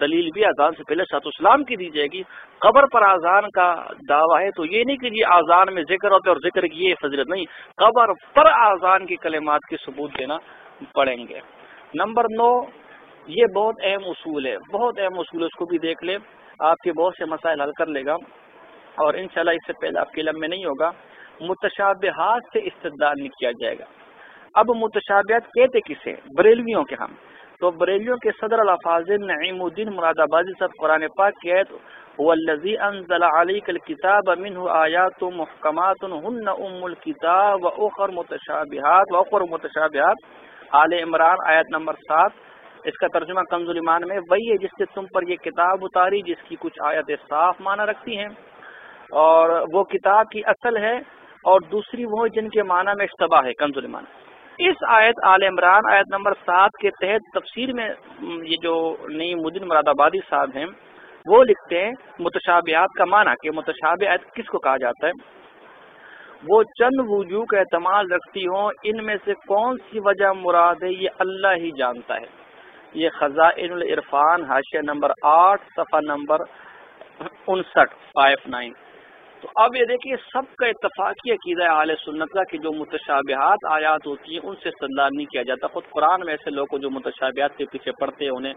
A: دلیل بھی اذان سے پہلے سات اسلام کی دی جائے گی۔ قبر پر اذان کا دعویٰ ہے تو یہ نہیں کہ یہ اذان میں ذکر ہوتے اور ذکر کی یہ فضرت نہیں۔ قبر پر اذان کی کلمات کی ثبوت دینا پڑیں گے۔ نمبر نو، یہ بہت اہم اصول ہے۔ بہت اہم اصول ہے، اس کو بھی دیکھ لیں۔ آپ کے بہت سے مسائل حل کر لے گا۔ اور انشاءاللہ اس سے پہلے آپ کے علم میں نہیں ہوگا۔ متشابہات سے استدلال نہیں کیا جائے گا۔ اب متشابہات کہتے کسے؟ بریلویوں کے ہم۔ تو بریلیوں کے صدر الفاظ نعیم الدین مراد آبادی صاحب قرآن پاک کی آیت، والذی انزل علیک الكتاب منه آیات محکمات ہن ام الكتاب و اخر متشابہات و اخر متشابہات. آل عمران آیت نمبر سات۔ اس کا ترجمہ کنز ایمان میں وہی ہے جس سے تم پر یہ کتاب اتاری، جس کی کچھ آیت صاف معنی رکھتی ہیں۔ اور وہ کتاب کی اصل ہے اور دوسری وہ جن کے معنی میں اشتباہ ہے کنز ایمان۔ اس آیت عال عمران آیت نمبر سات کے تحت تفسیر میں یہ جو نئی مدن مراد آبادی صاحب ہیں، وہ لکھتے ہیں متشابہات کا معنی کہ متشاب کس کو کہا جاتا ہے؟ وہ چند وجوہ کا اعتماد رکھتی ہوں، ان میں سے کون سی وجہ مراد ہے، یہ اللہ ہی جانتا ہے۔ یہ خزائن العرفان، حاشیہ نمبر آٹھ، صفحہ نمبر انسٹھ فائیو نائن تو اب یہ دیکھیے، سب کا اتفاقی عقیدہ اعلی سنت کا کہ جو متشابہات آیات ہوتی ہیں، ان سے استدلال نہیں کیا جاتا خود قرآن میں ایسے لوگ جو متشابہات کے پیچھے پڑتے ہیں، انہیں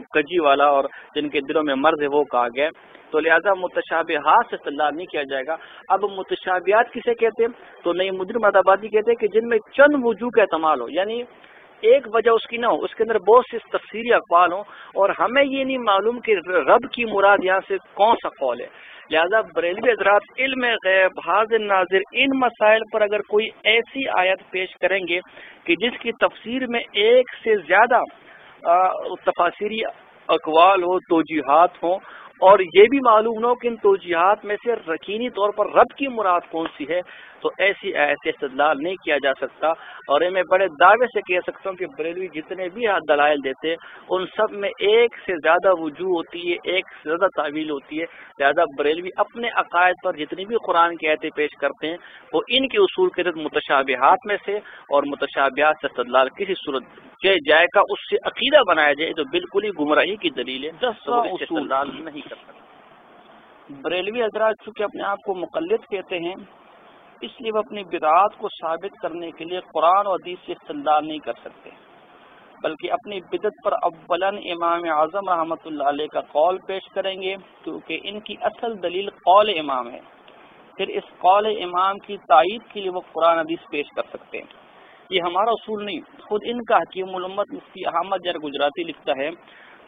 A: کجی والا اور جن کے دلوں میں مرض ہے، وہ کہا گیا تو لہٰذا متشابہات سے استدلال نہیں کیا جائے گا۔ اب متشابہات کسے کہتے ہیں؟ تو نئی مدر آبادی کہتے ہیں کہ جن میں چند وجوہ کا استعمال ہو۔ یعنی ایک وجہ اس کی نہ ہو، اس کے اندر بہت سے تفصیلی اقوال ہوں۔ اور ہمیں یہ نہیں معلوم کہ رب کی مراد یہاں سے کون سا قول ہے۔ لہذا بریلوی حضرات علم غیب، حاضر، ناظر، ان مسائل پر اگر کوئی ایسی آیت پیش کریں گے کہ جس کی تفسیر میں ایک سے زیادہ تفاصری اقوال ہو توجیحات ہوں، اور یہ بھی معلوم نہ ہو کہ ان توجیحات میں سے رکینی طور پر رب کی مراد کون سی ہے تو ایسی ایسے استدلال نہیں کیا جا سکتا اور میں بڑے دعوے سے کہہ سکتا ہوں کہ بریلوی جتنے بھی دلائل دیتے ان سب میں ایک سے زیادہ وجوہ ہوتی ہے ایک سے زیادہ تعویل ہوتی ہے۔ لہٰذا بریلوی اپنے عقائد پر جتنی بھی قرآن کی آیتیں پیش کرتے ہیں وہ ان کے اصول کے تحت متشابہات میں سے اور متشابہات سے استدلال کسی صورت کے جائے کا اس سے عقیدہ بنایا جائے تو بالکل ہی گمراہی کی دلیل ہے۔ استدلال نہیں کر سکتا۔ بریلوی حضرات چونکہ اپنے آپ کو مقلد کہتے ہیں اس لیے وہ اپنی بدعات کو ثابت کرنے کے لیے قرآن و حدیث سے استدلال نہیں کر سکتے، بلکہ اپنی بدت پر اولن امام اعظم رحمۃ اللہ علیہ کا قول پیش کریں گے، کیونکہ ان کی اصل دلیل قول امام ہے۔ پھر اس قول امام کی تائید کے لیے وہ قرآن حدیث پیش کر سکتے ہیں۔ یہ ہمارا اصول نہیں، خود ان کا حکیم علمت مفتی احمد جر گجراتی لکھتا ہے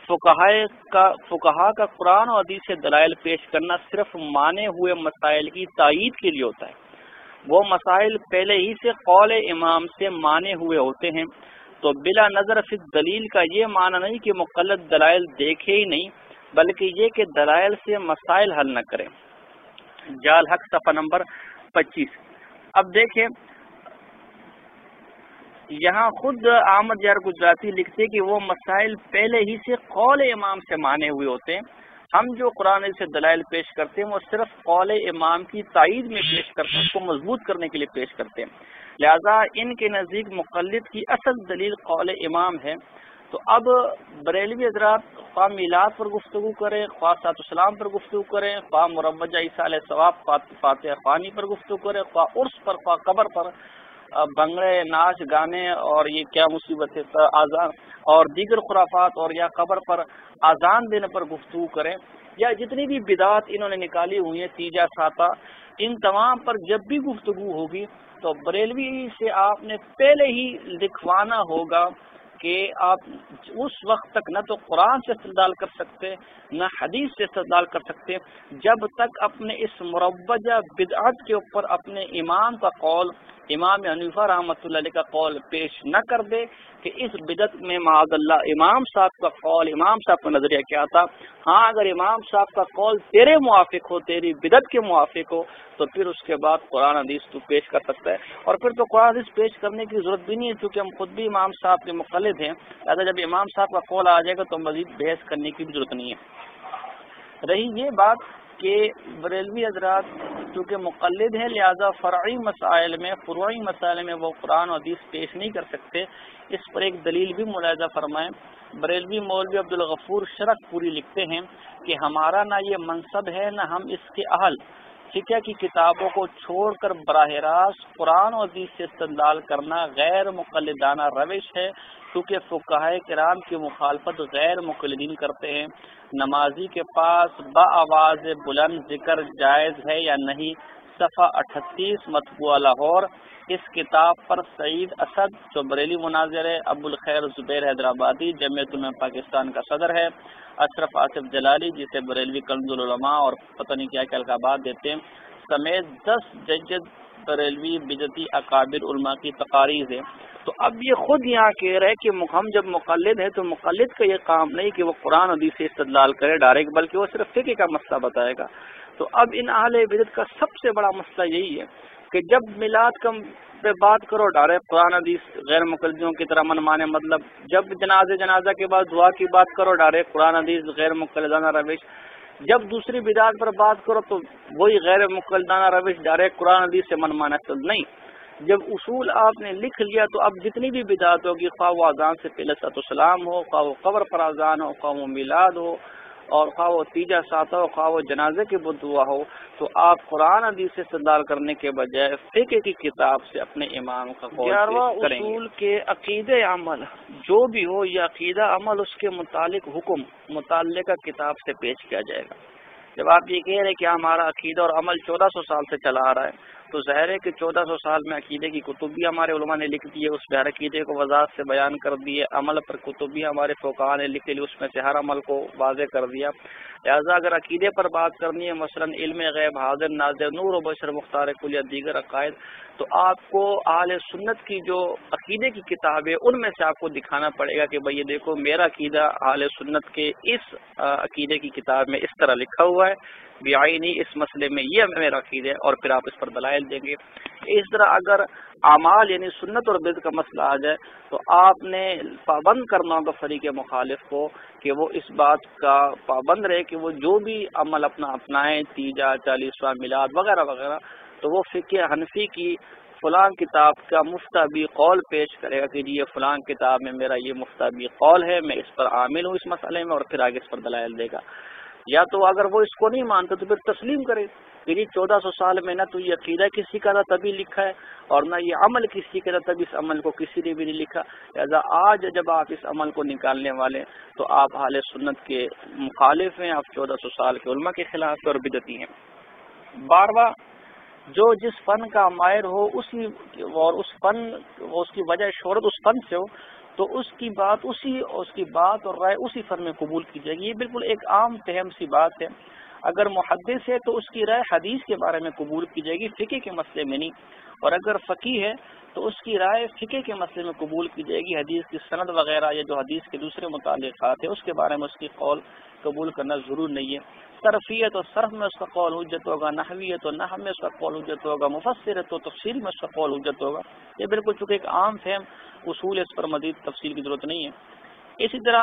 A: فقہا کا قرآن و حدیث سے دلائل پیش کرنا صرف مانے ہوئے مسائل کی تائید کے لیے ہوتا ہے۔ وہ مسائل پہلے ہی سے قول امام سے مانے ہوئے ہوتے ہیں۔ تو بلا نظر فی دلیل کا یہ معنی نہیں کہ مقلد دلائل دیکھے ہی نہیں، بلکہ یہ کہ دلائل سے مسائل حل نہ کریں۔ جال حق صفحہ نمبر پچیس۔ اب دیکھیں، یہاں خود احمد یار گجراتی لکھتے کہ وہ مسائل پہلے ہی سے قول امام سے مانے ہوئے ہوتے ہیں۔ ہم جو قرآن سے دلائل پیش کرتے ہیں، وہ صرف قول امام کی تائید میں پیش کرتے ہیں، اس کو مضبوط کرنے کے لیے پیش کرتے ہیں۔ لہذا ان کے نزدیک مقلد کی اصل دلیل قول امام ہے۔ تو اب بریلوی حضرات خواہ میلاد پر گفتگو کریں، خواہ سات اسلام پر گفتگو کریں، خواہ مروجہ عیسیٰ علیہ ثواب فاتح خانی پر گفتگو کریں، خواہ عرس پر، خواہ قبر پر بنگڑے ناچ گانے اور یہ کیا مصیبت ہے آزان اور دیگر خرافات اور یا قبر پر آزان دینے پر گفتگو کریں۔ یا جتنی بھی بدعت انہوں نے نکالی ہوئی ہیں، تیجا، ساتا، ان تمام پر جب بھی گفتگو ہوگی تو بریلوی سے آپ نے پہلے ہی لکھوانا ہوگا کہ آپ اس وقت تک نہ تو قرآن سے استدال کر سکتے، نہ حدیث سے استدال کر سکتے، جب تک اپنے اس مروجہ بدعت کے اوپر اپنے امام کا قول امام حنیفہ رحمۃ اللہ علیہ کا قول پیش نہ کر دے کہ اس بدت میں معاذ اللہ امام صاحب کا قول، امام صاحب کا نظریہ کیا تھا؟ ہاں اگر امام صاحب کا قول تیرے موافق ہو، تیری بدت کے موافق ہو، تو پھر اس کے بعد قرآن حدیث تو پیش کر سکتا ہے۔ اور پھر تو قرآن حدیث پیش کرنے کی ضرورت بھی نہیں ہے کیونکہ ہم خود بھی امام صاحب کے مخلد ہیں۔ لہٰذا جب امام صاحب کا قول آ جائے گا تو مزید بحث کرنے کی بھی ضرورت نہیں ہے۔ رہی یہ بات کہ بریلوی حضرات چونکہ مقلد ہیں، لہذا فرعی مسائل میں، فروعی مسائل میں وہ قرآن و حدیث پیش نہیں کر سکتے۔ اس پر ایک دلیل بھی ملاحظہ فرمائیں۔ بریلوی مولوی عبدالغفور شرک پوری لکھتے ہیں کہ ہمارا نہ یہ منصب ہے، نہ ہم اس کے اہل۔ فقہ کی کتابوں کو چھوڑ کر براہ راست قرآن و حدیث سے استدلال کرنا غیر مقلدانہ روش ہے، کیونکہ فقہ کرام کی مخالفت غیر مقلدین کرتے ہیں۔ نمازی کے پاس با آواز بلند ذکر جائز ہے یا نہیں؟
C: صفحہ اٹھتیس مطبوع لاہور۔ اس کتاب پر سعید اسد، جو بریلی مناظر ہے ابو الخیر زبیر حیدرآبادی، جمعیت میں پاکستان کا صدر ہے، اشرف آصف جلالی جسے بریلوی کنز العلماء اور پتہ نہیں کیا کیا القابات دیتے ہیں، سمیت دس ججد بریلوی بجتی اکابر علماء کی تقاریر ہے
A: تو اب یہ خود یہاں کہہ رہے کہ ہم جب مقلد ہیں تو مقلد کا یہ کام نہیں کہ وہ قرآن حدیث سے استدلال کرے ڈائریکٹ، بلکہ وہ صرف فقہ کا مسئلہ بتائے گا۔ تو اب ان اہل بدت کا سب سے بڑا مسئلہ یہی ہے کہ جب میلاد کم پہ بات کرو، ڈارے قرآن حدیث غیر مقدموں کی طرح من مانے مطلب جب جناز جنازہ کے بعد دعا کی بات کرو، ڈارے قرآن حدیث غیر مقلدانہ روش، جب دوسری بدعت پر بات کرو تو وہی غیر مقلدانہ روش ڈارے قرآن حدیث سے من مانا نہیں۔ جب اصول آپ نے لکھ لیا تو اب جتنی بھی بدعت ہوگی، خواہ و اذان سے پہلے السلام ہو، خواہ و قبر پر اذان ہو، خواہ و میلاد ہو اور خواہ وہ تیجا ساتھ ہو خواہ وہ جنازے کی بدعا ہو تو آپ قرآن حدیث سے استدال کرنے کے بجائے فقہ کی کتاب سے اپنے امام کا اصول کے عقید عمل جو بھی ہو یہ عقیدہ عمل اس کے متعلق حکم متعلقہ کتاب سے پیش کیا جائے گا۔ جب آپ یہ کہہ رہے کہ ہمارا عقیدہ اور عمل چودہ سو سال سے چلا آ رہا ہے تو ظاہر ہے کہ چودہ سو سال میں عقیدے کی کتب بھی ہمارے علماء نے لکھ دی ہے، اس ہر عقیدے کو وضاحت سے بیان کر دیے عمل پر کتب بھی ہمارے فوقان نے لکھ لی اس میں سے ہر عمل کو واضح کر دیا۔ لہٰذا اگر عقیدے پر بات کرنی ہے، مثلا علم غیب، حاضر، ناظر، نور و بشر، مختار کل یا دیگر عقائد، تو آپ کو اعلی سنت کی جو عقیدے کی کتاب ہے، ان میں سے آپ کو دکھانا پڑے گا کہ بھائی یہ دیکھو، میرا عقیدہ اعلی سنت کے اس عقیدے کی کتاب میں اس طرح لکھا ہوا ہے بیائی نہیں اس مسئلے میں یہ میرا عقید ہے اور پھر آپ اس پر دلائل دیں گے۔ اس طرح اگر اعمال یعنی سنت اور بد کا مسئلہ آ جائے تو آپ نے پابند کرنا ہوگا فریق مخالف کو کہ وہ اس بات کا پابند رہے کہ وہ جو بھی عمل اپنا اپنائیں، تیجا، چالیسواں میلاد وغیرہ وغیرہ، تو وہ فقہ حنفی کی فلاں کتاب کا مفتابی قول پیش کرے گا کہ جی یہ فلاں کتاب میں میرا یہ مفتابی قول ہے، میں اس پر عامل ہوں اس مسئلے میں اور پھر آگے اس پر دلائل دے گا۔ یا تو اگر وہ اس کو نہیں مانتے تو پھر تسلیم کرے۔ کہ جی چودہ سو سال میں نہ تو یہ عقیدہ کسی کا تھا تبھی لکھا ہے اور نہ یہ عمل کسی کا تھا تبھی اس عمل کو کسی نے بھی نہیں لکھا۔ لہٰذا آج جب آپ اس عمل کو نکالنے والے تو آپ حال سنت کے مخالف ہیں، آپ چودہ سو سال کے علماء کے خلاف اور بدتی ہیں۔ بار بار جو جس فن کا ماہر ہو اسی اور اس فن، اس کی وجہ شہرت اس فن سے ہو، تو اس کی بات اسی، اس کی بات اور رائے اسی فن میں قبول کی جائے گی۔ یہ بالکل ایک عام فہم سی بات ہے۔ اگر محدث ہے تو اس کی رائے حدیث کے بارے میں قبول کی جائے گی، فقہ کے مسئلے میں نہیں۔ اور اگر فقی ہے تو اس کی رائے فقہ کے مسئلے میں قبول کی جائے گی، حدیث کی صنعت وغیرہ یا جو حدیث کے دوسرے متعلقات ہیں، اس کے بارے میں اس کی قول قبول کرنا ضرور نہیں ہے۔ صرفیت اور صرف میں اس کا قول حجت ہوگا، نحویت اور نحم میں اس کا قول حجت ہوگا، مفسرت و تفصیل میں اس کا قول حجت ہوگا۔ یہ بالکل چونکہ ایک عام فہم، اصول اس پر مزید تفصیل کی ضرورت نہیں ہے۔ اسی طرح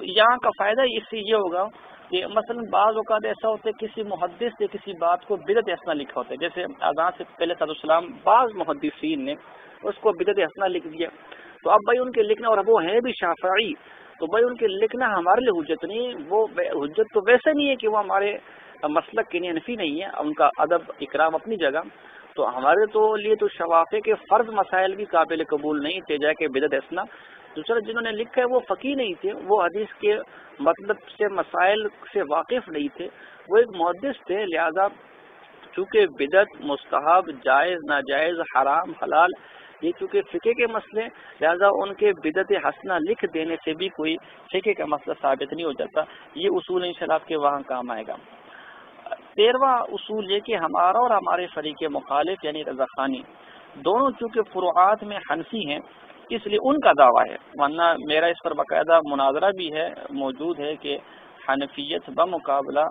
A: یہاں کا فائدہ اس سے یہ ہوگا کہ مثلا بعض اوقات ایسا ہوتا ہے کسی محدث سے کسی بات کو بدت حسنا لکھا ہوتا ہے۔ جیسے آزاد سے پہلے صد السلام بعض محدثین نے اس کو بدت حسنا لکھ دیا۔ تو اب بھائی ان کے لکھنا، اور وہ ہیں بھی شافعی، تو بھائی ان کے لکھنا ہمارے لیے حجت نہیں، وہ حجت تو ویسے نہیں ہے کہ وہ ہمارے مسلک کے لیے نفی نہیں ہے، ان کا ادب، اکرام اپنی جگہ۔ تو ہمارے تو لیے تو شفافے کے فرض مسائل بھی قابل قبول نہیں تھے، جائے کہ بدت اسنا دوسرا جنہوں نے لکھا ہے وہ فقی نہیں تھے، وہ حدیث کے مطلب سے مسائل سے واقف نہیں تھے۔ وہ ایک محدث تھے، لہذا چونکہ بدت مستحب، جائز، ناجائز، حرام، حلال، یہ چونکہ فقے کے مسئلے، لہذا ان کے بدت حسنہ لکھ دینے سے بھی کوئی فقے کا مسئلہ ثابت نہیں ہو جاتا۔ یہ اصول ان کے وہاں کام آئے گا۔ تیرواں اصول یہ کہ ہمارا اور ہمارے فریق مخالف یعنی رضا خانی دونوں چونکہ فروعات میں حنفی ہیں، اس لیے ان کا دعویٰ ہے۔ ورنہ میرا اس پر باقاعدہ مناظرہ بھی ہے، موجود ہے کہ حنفیت بمقابلہ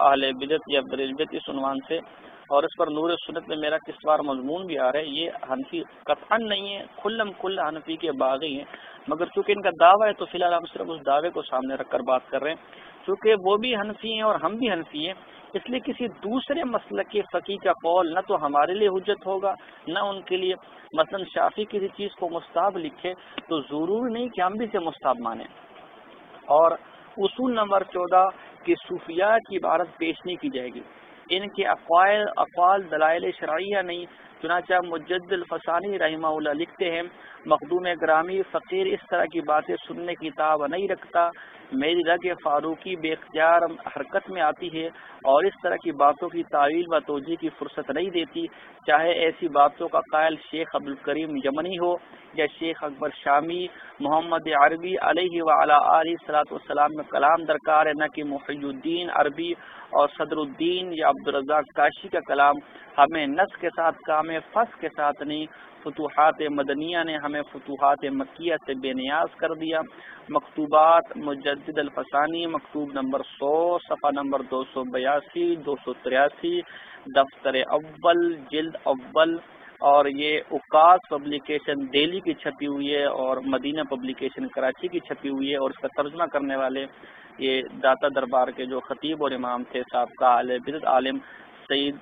A: اہل بدت یا بریلبت اس عنوان سے۔ اور اس پر نور سنت میں میرا کس بار مضمون بھی آ رہا ہے، یہ حنفی قطعا نہیں ہے، کھلم کھل حنفی کے باغی ہیں۔ مگر چونکہ ان کا دعویٰ ہے، تو فی الحال ہم صرف اس دعوے کو سامنے رکھ کر بات کر رہے ہیں۔ چونکہ وہ بھی حنفی ہیں اور ہم بھی حنفی ہیں، اس لیے کسی دوسرے مسلک کے فقی کا قول نہ تو ہمارے لیے حجت ہوگا، نہ ان کے لیے۔ مثلا شافی کسی چیز کو مستحب لکھے تو ضرور نہیں کہ ہم بھی سے مستحب مانیں۔ اور اصول نمبر چودہ کی صوفیہ کی عبارت پیش نہیں کی جائے گی۔ ان کے اقوال اقوال دلائل شرعیہ نہیں، چنانچہ مجد الفسانی رحمہ اللہ لکھتے ہیں مخدوم گرامی فقیر اس طرح کی باتیں سننے کی تاب نہیں رکھتا۔ میری رگ فاروقی بے اختیار حرکت میں آتی ہے اور اس طرح کی باتوں کی تعویل و توجہ کی فرصت نہیں دیتی۔ چاہے ایسی باتوں کا قائل شیخ عبدالکریم یمنی ہو یا شیخ اکبر شامی محمد عربی علیہ و علیہ صلاحت والسلام میں کلام درکار ہے، نہ کہ محی الدین عربی اور صدر الدین یا عبدالرزاق کاشی کا کلام۔ ہمیں نس کے ساتھ، کام فص کے ساتھ نہیں فتوحات مدنیہ نے ہمیں فتوحات مکیہ سے بے نیاز کر دیا۔ مکتوبات مجدد الفسانی، مکتوب نمبر سو، صفحہ نمبر دو سو بیاسی، دو سو تریاسی، دفتر اول، جلد اول۔ اور یہ اکاس پبلیکیشن دہلی کی چھپی ہوئی ہے اور مدینہ پبلیکیشن کراچی کی چھپی ہوئی ہے اور اس کا ترجمہ کرنے والے یہ داتا دربار کے جو خطیب اور امام تھے، سابقہ عالم عالم سعید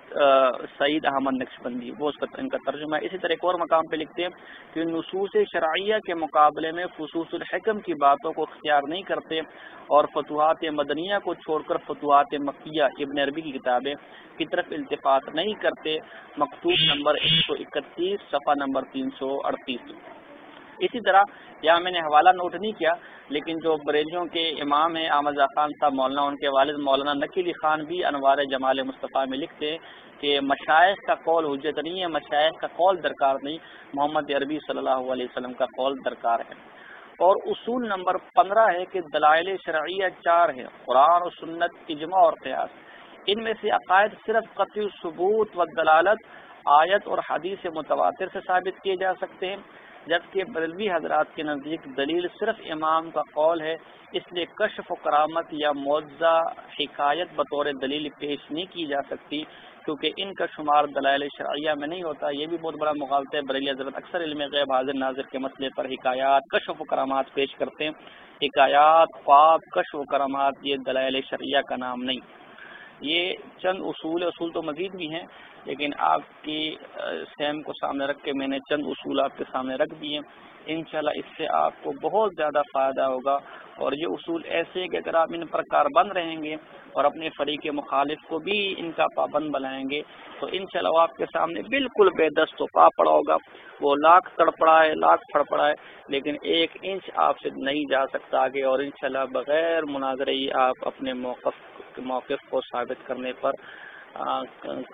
A: سعید احمد نقش بندی، وہ اس کا ان کا ترجمہ ہے۔ اسی طرح ایک اور مقام پہ لکھتے ہیں کہ نصوص شرعیہ کے مقابلے میں خصوص الحکم کی باتوں کو اختیار نہیں کرتے اور فتوحات مدنیہ کو چھوڑ کر فتوحات مکیہ، ابن عربی کی کتابیں کی طرف التفاط نہیں کرتے۔ مکتوب نمبر ایک سو اکتیس، صفحہ نمبر تین سو اڑتیس۔ اسی طرح یہاں میں نے حوالہ نوٹ نہیں کیا، لیکن جو بریلیوں کے امام ہیں، احمد خان صاحب، مولانا، ان کے والد مولانا نکیلی خان بھی انوار جمال مصطفیٰ میں لکھتے ہیں کہ مشائق کا قول حجت نہیں ہے مشائق کا قول درکار نہیں، محمد عربی صلی اللہ علیہ وسلم کا قول درکار ہے۔ اور اصول نمبر پندرہ ہے کہ دلائل شرعیہ چار ہے قرآن و سنت، اجماع اور قیاس۔ ان میں سے عقائد صرف قطعی ثبوت و دلالت، آیت اور حدیث متواتر سے ثابت کیے جا سکتے ہیں۔ جبکہ بدلوی حضرات کے نزدیک دلیل صرف امام کا قول ہے، اس لیے کشف و کرامت یا معذہ حکایت بطور دلیل پیش نہیں کی جا سکتی، کیونکہ ان کا شمار دلائل شرعیہ میں نہیں ہوتا۔ یہ بھی بہت بڑا مغالطہ ہے۔ بریلی حضرت اکثر علم غیب حاضر ناظر کے مسئلے پر حکایات، کشف و کرامات پیش کرتے ہیں۔ حکایات خواب کشف و کرامات، یہ دلائل شرعیہ کا نام نہیں۔ یہ چند اصول اصول تو مزید بھی ہیں۔ لیکن آپ کی سیم کو سامنے رکھ کے میں نے چند اصول آپ کے سامنے رکھ دیے انشاءاللہ اس سے آپ کو بہت زیادہ فائدہ ہوگا۔ اور یہ اصول ایسے کہ اگر آپ ان پر کاربند رہیں گے اور اپنے فریق مخالف کو بھی ان کا پابند بنائیں گے، تو انشاءاللہ وہ آپ کے سامنے بالکل بے دست و پا پڑا ہوگا۔ وہ لاکھ تڑ پڑا لاکھ پھڑ پڑا ہے لیکن ایک انچ آپ سے نہیں جا سکتا آگے۔ اور انشاءاللہ بغیر مناظر ہی آپ اپنے موقف موقف کو ثابت کرنے پر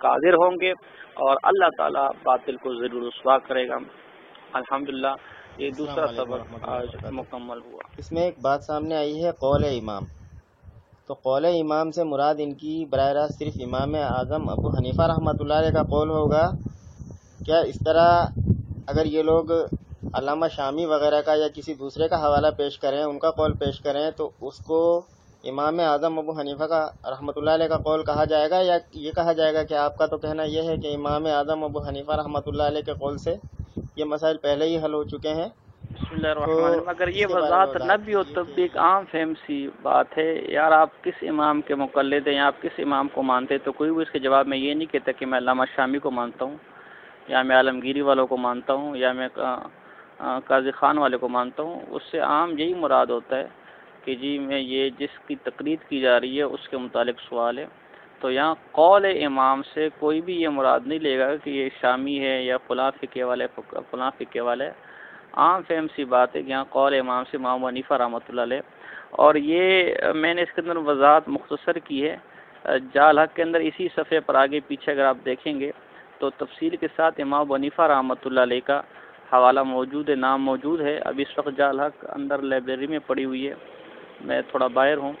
A: قادر ہوں گے اور اللہ تعالیٰ باطل کو ضرور رسوا کرے گا۔ الحمدللہ یہ دوسرا سبق آج مکمل ہوا۔
D: اس میں ایک بات سامنے آئی ہے قول امام۔ تو قول امام سے مراد ان کی براہ راست صرف امام اعظم ابو حنیفہ رحمۃ اللہ علیہ کا قول ہوگا۔ کیا اس طرح اگر یہ لوگ علامہ شامی وغیرہ کا یا کسی دوسرے کا حوالہ پیش کریں ان کا قول پیش کریں تو اس کو امام اعظم ابو حنیفہ کا رحمۃ اللہ علیہ کا قول کہا جائے گا یا یہ کہا جائے گا کہ آپ کا تو کہنا یہ ہے کہ امام اعظم ابو حنیفہ رحمۃ اللہ علیہ کے قول سے یہ مسائل پہلے ہی حل ہو چکے ہیں۔
A: بسم اللہ الرحمن الرحیم۔ اگر یہ وضاحت نہ بھی ہو تو بھی ایک عام فہم سی بات ہے۔ یار آپ کس امام کے مقلد ہیں یا آپ کس امام کو مانتے ہیں؟ تو کوئی بھی اس کے جواب میں یہ نہیں کہتا کہ میں علامہ شامی کو مانتا ہوں یا میں عالمگیری والوں کو مانتا ہوں یا میں قاضی خان والے کو مانتا ہوں۔ اس سے عام یہی مراد ہوتا ہے کہ جی میں یہ جس کی تقریر کی جا رہی ہے اس کے متعلق سوال ہے۔ تو یہاں قول امام سے کوئی بھی یہ مراد نہیں لے گا کہ یہ شامی ہے یا فلاں فقے والے فلاں فقے والے۔ عام فہم سی بات ہے کہ یہاں قول امام سے امام ونیفہ رحمۃ اللہ علیہ۔ اور یہ میں نے اس کے اندر وضاحت مختصر کی ہے۔ جال حق کے اندر اسی صفحے پر آگے پیچھے اگر آپ دیکھیں گے تو تفصیل کے ساتھ امام ونیفہ رحمۃ اللہ علیہ کا حوالہ موجود ہے، نام موجود ہے۔ اب اس وقت جال حق اندر لائبریری میں پڑی ہوئی ہے۔ میں تھوڑا باہر ہوں۔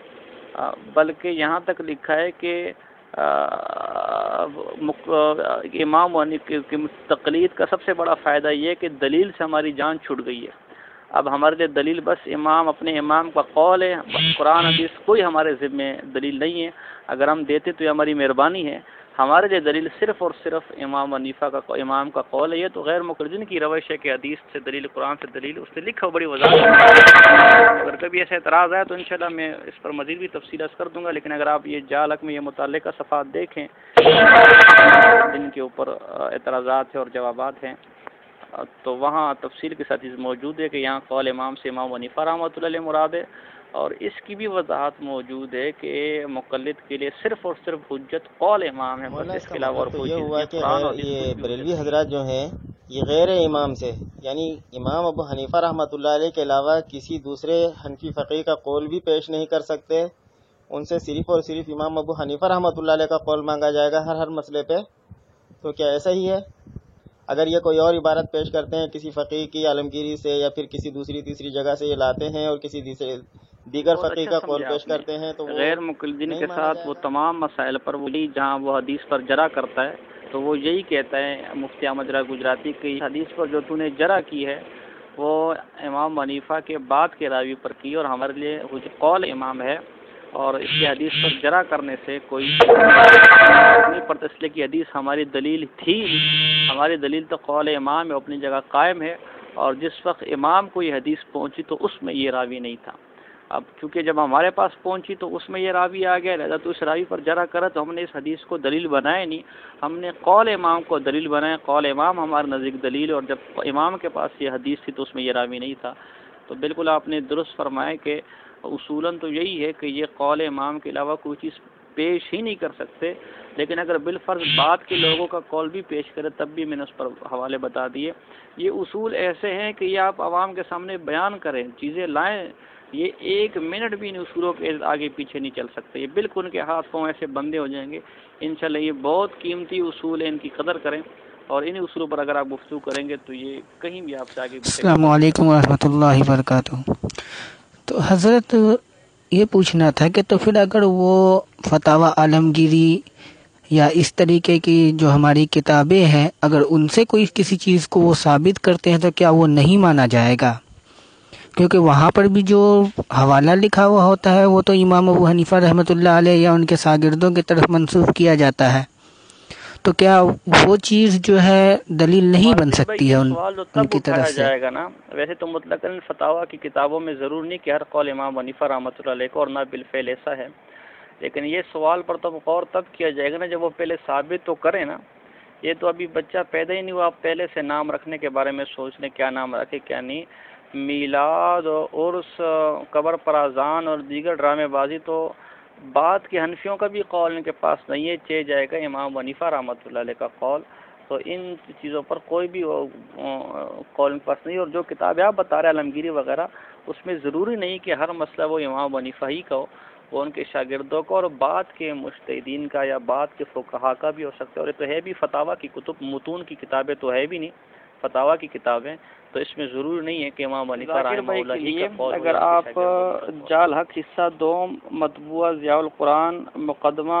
A: بلکہ یہاں تک لکھا ہے کہ امام یعنی کی تقلید کا سب سے بڑا فائدہ یہ ہے کہ دلیل سے ہماری جان چھٹ گئی ہے۔ اب ہمارے لیے دلیل بس امام، اپنے امام کا قول ہے قرآن، حدیث، کوئی ہمارے ذمے دلیل نہیں ہے۔ اگر ہم دیتے تو یہ ہماری مہربانی ہے۔ ہمارے لیے دلیل صرف اور صرف امام ونیفہ کا امام کا قول ہے، یہ تو غیر مقرجن کی روش ہے کہ حدیث سے دلیل، قرآن سے دلیل، اس نے لکھا بڑی وضاحت اگر کبھی ایسا اعتراض آیا تو انشاءاللہ میں اس پر مزید بھی تفصیل کر دوں گا، لیکن اگر آپ یہ جالک میں یہ متعلقہ صفحات دیکھیں جن کے اوپر اعتراضات ہیں اور جوابات ہیں۔ تو وہاں تفصیل کے ساتھ موجود ہے کہ یہاں قول امام سے امام ونیفا رحمۃ اللہ مراد ہے اور اس کی بھی وضاحت موجود ہے کہ مقلد کے لیے صرف اور صرف حجت قول امام ہے
D: بس اس کے علاوہ اور کوئی یہ ہوا کہ یہ بریلوی حضرات جو ہیں یہ غیر امام سے یعنی امام ابو حنیفہ رحمۃ اللہ علیہ کے علاوہ کسی دوسرے حنفی فقیر کا قول بھی پیش نہیں کر سکتے۔ ان سے صرف اور صرف امام ابو حنیفہ رحمۃ اللہ علیہ کا قول مانگا جائے گا ہر ہر مسئلے پہ۔ تو کیا ایسا ہی ہے؟ اگر یہ کوئی اور عبارت پیش کرتے ہیں کسی فقیر کی عالمگیری سے یا پھر کسی دوسری تیسری جگہ سے یہ لاتے ہیں اور کسی دیگر فقیر کا قول پیش کرتے ہیں تو
A: غیر مقلدین کے ساتھ وہ تمام مسائل پر وہی جہاں وہ حدیث پر جرا کرتا ہے تو وہ یہی کہتا ہے مفتی احمد گجراتی کی حدیث پر جو تو نے جرا کی ہے وہ امام منیفہ کے بعد کے راوی پر کی اور ہمارے لیے قول امام ہے۔ اور اس کی حدیث پر جرا کرنے سے کوئی نہیں پڑتا اس لیے کہ حدیث ہماری دلیل تھی۔ ہماری دلیل تو قول امام ہے اپنی جگہ قائم ہے۔ اور جس وقت امام کو یہ حدیث پہنچی تو اس میں یہ راوی نہیں تھا۔ اب چونکہ جب ہمارے پاس پہنچی تو اس میں یہ راوی آ گیا لہٰذا تو اس راوی پر جرا کرا تو ہم نے اس حدیث کو دلیل بنائے نہیں۔ ہم نے قول امام کو دلیل بنائے قول امام ہمارے نزدیک دلیل اور جب امام کے پاس یہ حدیث تھی تو اس میں یہ راوی نہیں تھا۔ تو بالکل آپ نے درست فرمایا کہ اصولاً تو یہی ہے کہ یہ قول امام کے علاوہ کوئی چیز پیش ہی نہیں کر سکتے، لیکن اگر بالفرض بعد کے لوگوں کا کال بھی پیش کرے تب بھی میں نے اس پر حوالے بتا دیے۔ یہ اصول ایسے ہیں کہ یہ آپ عوام کے سامنے بیان کریں، چیزیں لائیں، یہ ایک منٹ بھی ان اصولوں کے آگے پیچھے نہیں چل سکتے۔ یہ بالکل ان کے ہاتھ پاؤں ایسے بندے ہو جائیں گے۔ انشاءاللہ یہ بہت قیمتی اصول ہیں، ان کی قدر کریں۔ اور ان اصولوں پر اگر آپ گفتگو کریں گے تو یہ کہیں بھی آپ سے آگے
E: السلام علیکم ورحمۃ اللہ وبرکاتہ۔ تو حضرت یہ پوچھنا تھا کہ تو پھر اگر وہ فتح عالمگیری یا اس طریقے کی جو ہماری کتابیں ہیں، اگر ان سے کوئی کسی چیز کو وہ ثابت کرتے ہیں تو کیا وہ نہیں مانا جائے گا؟ کیونکہ وہاں پر بھی جو حوالہ لکھا ہوا ہوتا ہے، وہ تو امام ابو حنیفہ رحمۃ اللہ علیہ یا ان کے شاگردوں کی طرف منسوخ کیا جاتا ہے۔ تو کیا وہ چیز جو ہے دلیل نہیں بن سکتی ہے ان کی طرف
A: سے؟ جائے گا نا۔ ویسے تو مطلق فتح کی کتابوں میں ضرور نہیں کہ ہر قول امام ونیفہ رحمۃ اللہ علیہ کو اور نہ بالفعل ایسا ہے۔ لیکن یہ سوال پر تو غور تب کیا جائے گا نا جب وہ پہلے ثابت تو کریں نا۔ یہ تو ابھی بچہ پیدا ہی نہیں ہوا پہلے سے نام رکھنے کے بارے میں سوچ لیں کیا نام رکھے کیا نہیں۔ میلاد عرس قبر پرازان اور دیگر ڈرامے بازی تو بعد کے حنفیوں کا بھی قول ان کے پاس نہیں ہے، چے جائے گا امام ونیفہ رحمۃ اللہ علیہ کا قول۔ تو ان چیزوں پر کوئی بھی قول ان کے پاس نہیں اور جو کتابیں آپ بتا رہے عالمگیری وغیرہ، اس میں ضروری نہیں کہ ہر مسئلہ وہ امام ونیفہ ہی کا ہو، وہ ان کے شاگردوں کا۔ اور بعد کے مشتدین کا یا بعد کے فقہا کا بھی ہو سکتا ہے۔ اور یہ تو ہے بھی فتح کی کتب، متون کی کتابیں تو ہے بھی نہیں فتح کی کتابیں۔ تو اس میں ضرور نہیں ہے کہ امام اگر آپ جال حق حصہ دوم مطبوعہ ضیاء القرآن مقدمہ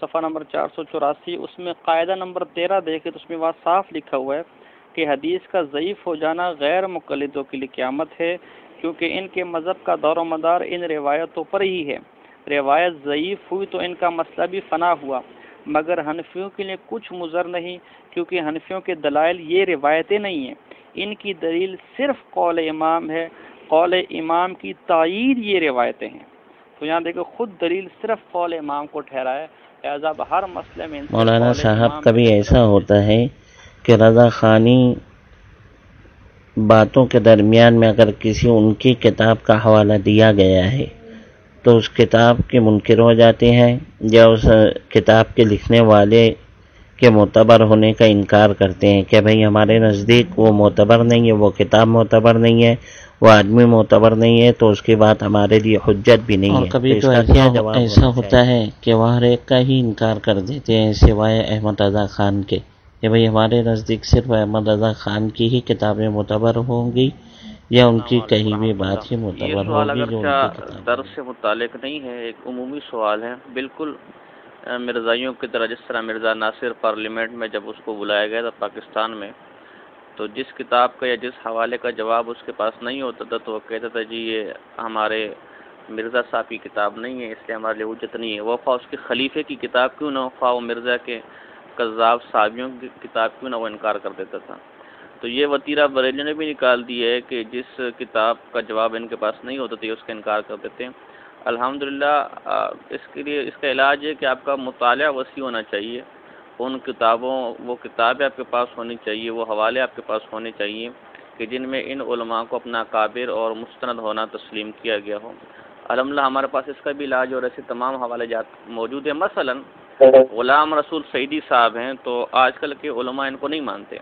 A: صفحہ نمبر چار سو چوراسی اس میں قاعدہ نمبر تیرہ دیکھے تو اس میں بات صاف لکھا ہوا ہے کہ حدیث کا ضعیف ہو جانا غیر مقلدوں کے لیے قیامت ہے کیونکہ ان کے مذہب کا دور و مدار ان روایتوں پر ہی ہے۔ روایت ضعیف ہوئی تو ان کا مسئلہ بھی فنا ہوا۔ مگر حنفیوں کے لیے کچھ مضر نہیں کیونکہ حنفیوں کے دلائل یہ روایتیں نہیں ہیں۔ ان کی دلیل صرف قول امام ہے قول امام کی تائید یہ روایتیں ہیں۔ تو یہاں دیکھو خود دلیل صرف قول امام کو ٹھہرائے لہٰذا ہر مسئلے میں
F: مولانا صاحب کبھی ایسا ہوتا ہے کہ رضا خانی باتوں کے درمیان میں اگر کسی ان کی کتاب کا حوالہ دیا گیا ہے تو اس کتاب کے منکر ہو جاتے ہیں یا اس کتاب کے لکھنے والے کے معتبر ہونے کا انکار کرتے ہیں کہ بھئی ہمارے نزدیک وہ معتبر نہیں ہے وہ کتاب معتبر نہیں ہے وہ آدمی معتبر نہیں ہے تو اس کے بعد ہمارے لیے حجت بھی نہیں ہے۔
E: کبھی تو ایسا ہوتا ہے کہ وہ ہر ایک کا ہی انکار کر دیتے ہیں سوائے احمد رضا خان کے کہ بھئی ہمارے نزدیک صرف احمد رضا خان کی ہی کتابیں معتبر ہوں گی یا ان کی کہیں بھی بات ہی معتبر ہوگی جو
A: درس سے متعلق نہیں ہے ایک عمومی سوال ہے۔ بالکل مرزائیوں کی طرح جس طرح مرزا ناصر پارلیمنٹ میں جب اس کو بلایا گیا تھا پاکستان میں، تو جس کتاب کا یا جس حوالے کا جواب اس کے پاس نہیں ہوتا تھا، تو وہ کہتا تھا جی یہ ہمارے مرزا صاحب کی کتاب نہیں ہے، اس لیے ہمارے لیے اجت نہیں ہے۔ وہ خواہ اس کے خلیفے کی کتاب کیوں نہ خواہ وہ مرزا کے قذاب صحابیوں کی کتاب کیوں نہ وہ انکار کر دیتا تھا۔ تو یہ وطیرہ بریلی نے بھی نکال دی ہے کہ جس کتاب کا جواب ان کے پاس نہیں ہوتا تھا اس کا انکار کر دیتے ہیں۔ الحمد للہ اس کے لیے، اس کا علاج ہے کہ آپ کا مطالعہ وسیع ہونا چاہیے۔
B: ان کتابوں، وہ کتابیں آپ کے پاس ہونی چاہیے، وہ حوالے آپ کے پاس ہونے چاہیے کہ جن میں ان علماء کو اپنا قابر اور مستند ہونا تسلیم کیا گیا ہو۔ الحمد للہ ہمارے پاس اس کا بھی علاج اور ایسے تمام حوالے جات موجود ہیں۔ مثلا، غلام رسول سعیدی صاحب ہیں، تو آج کل کے علماء ان کو نہیں مانتے۔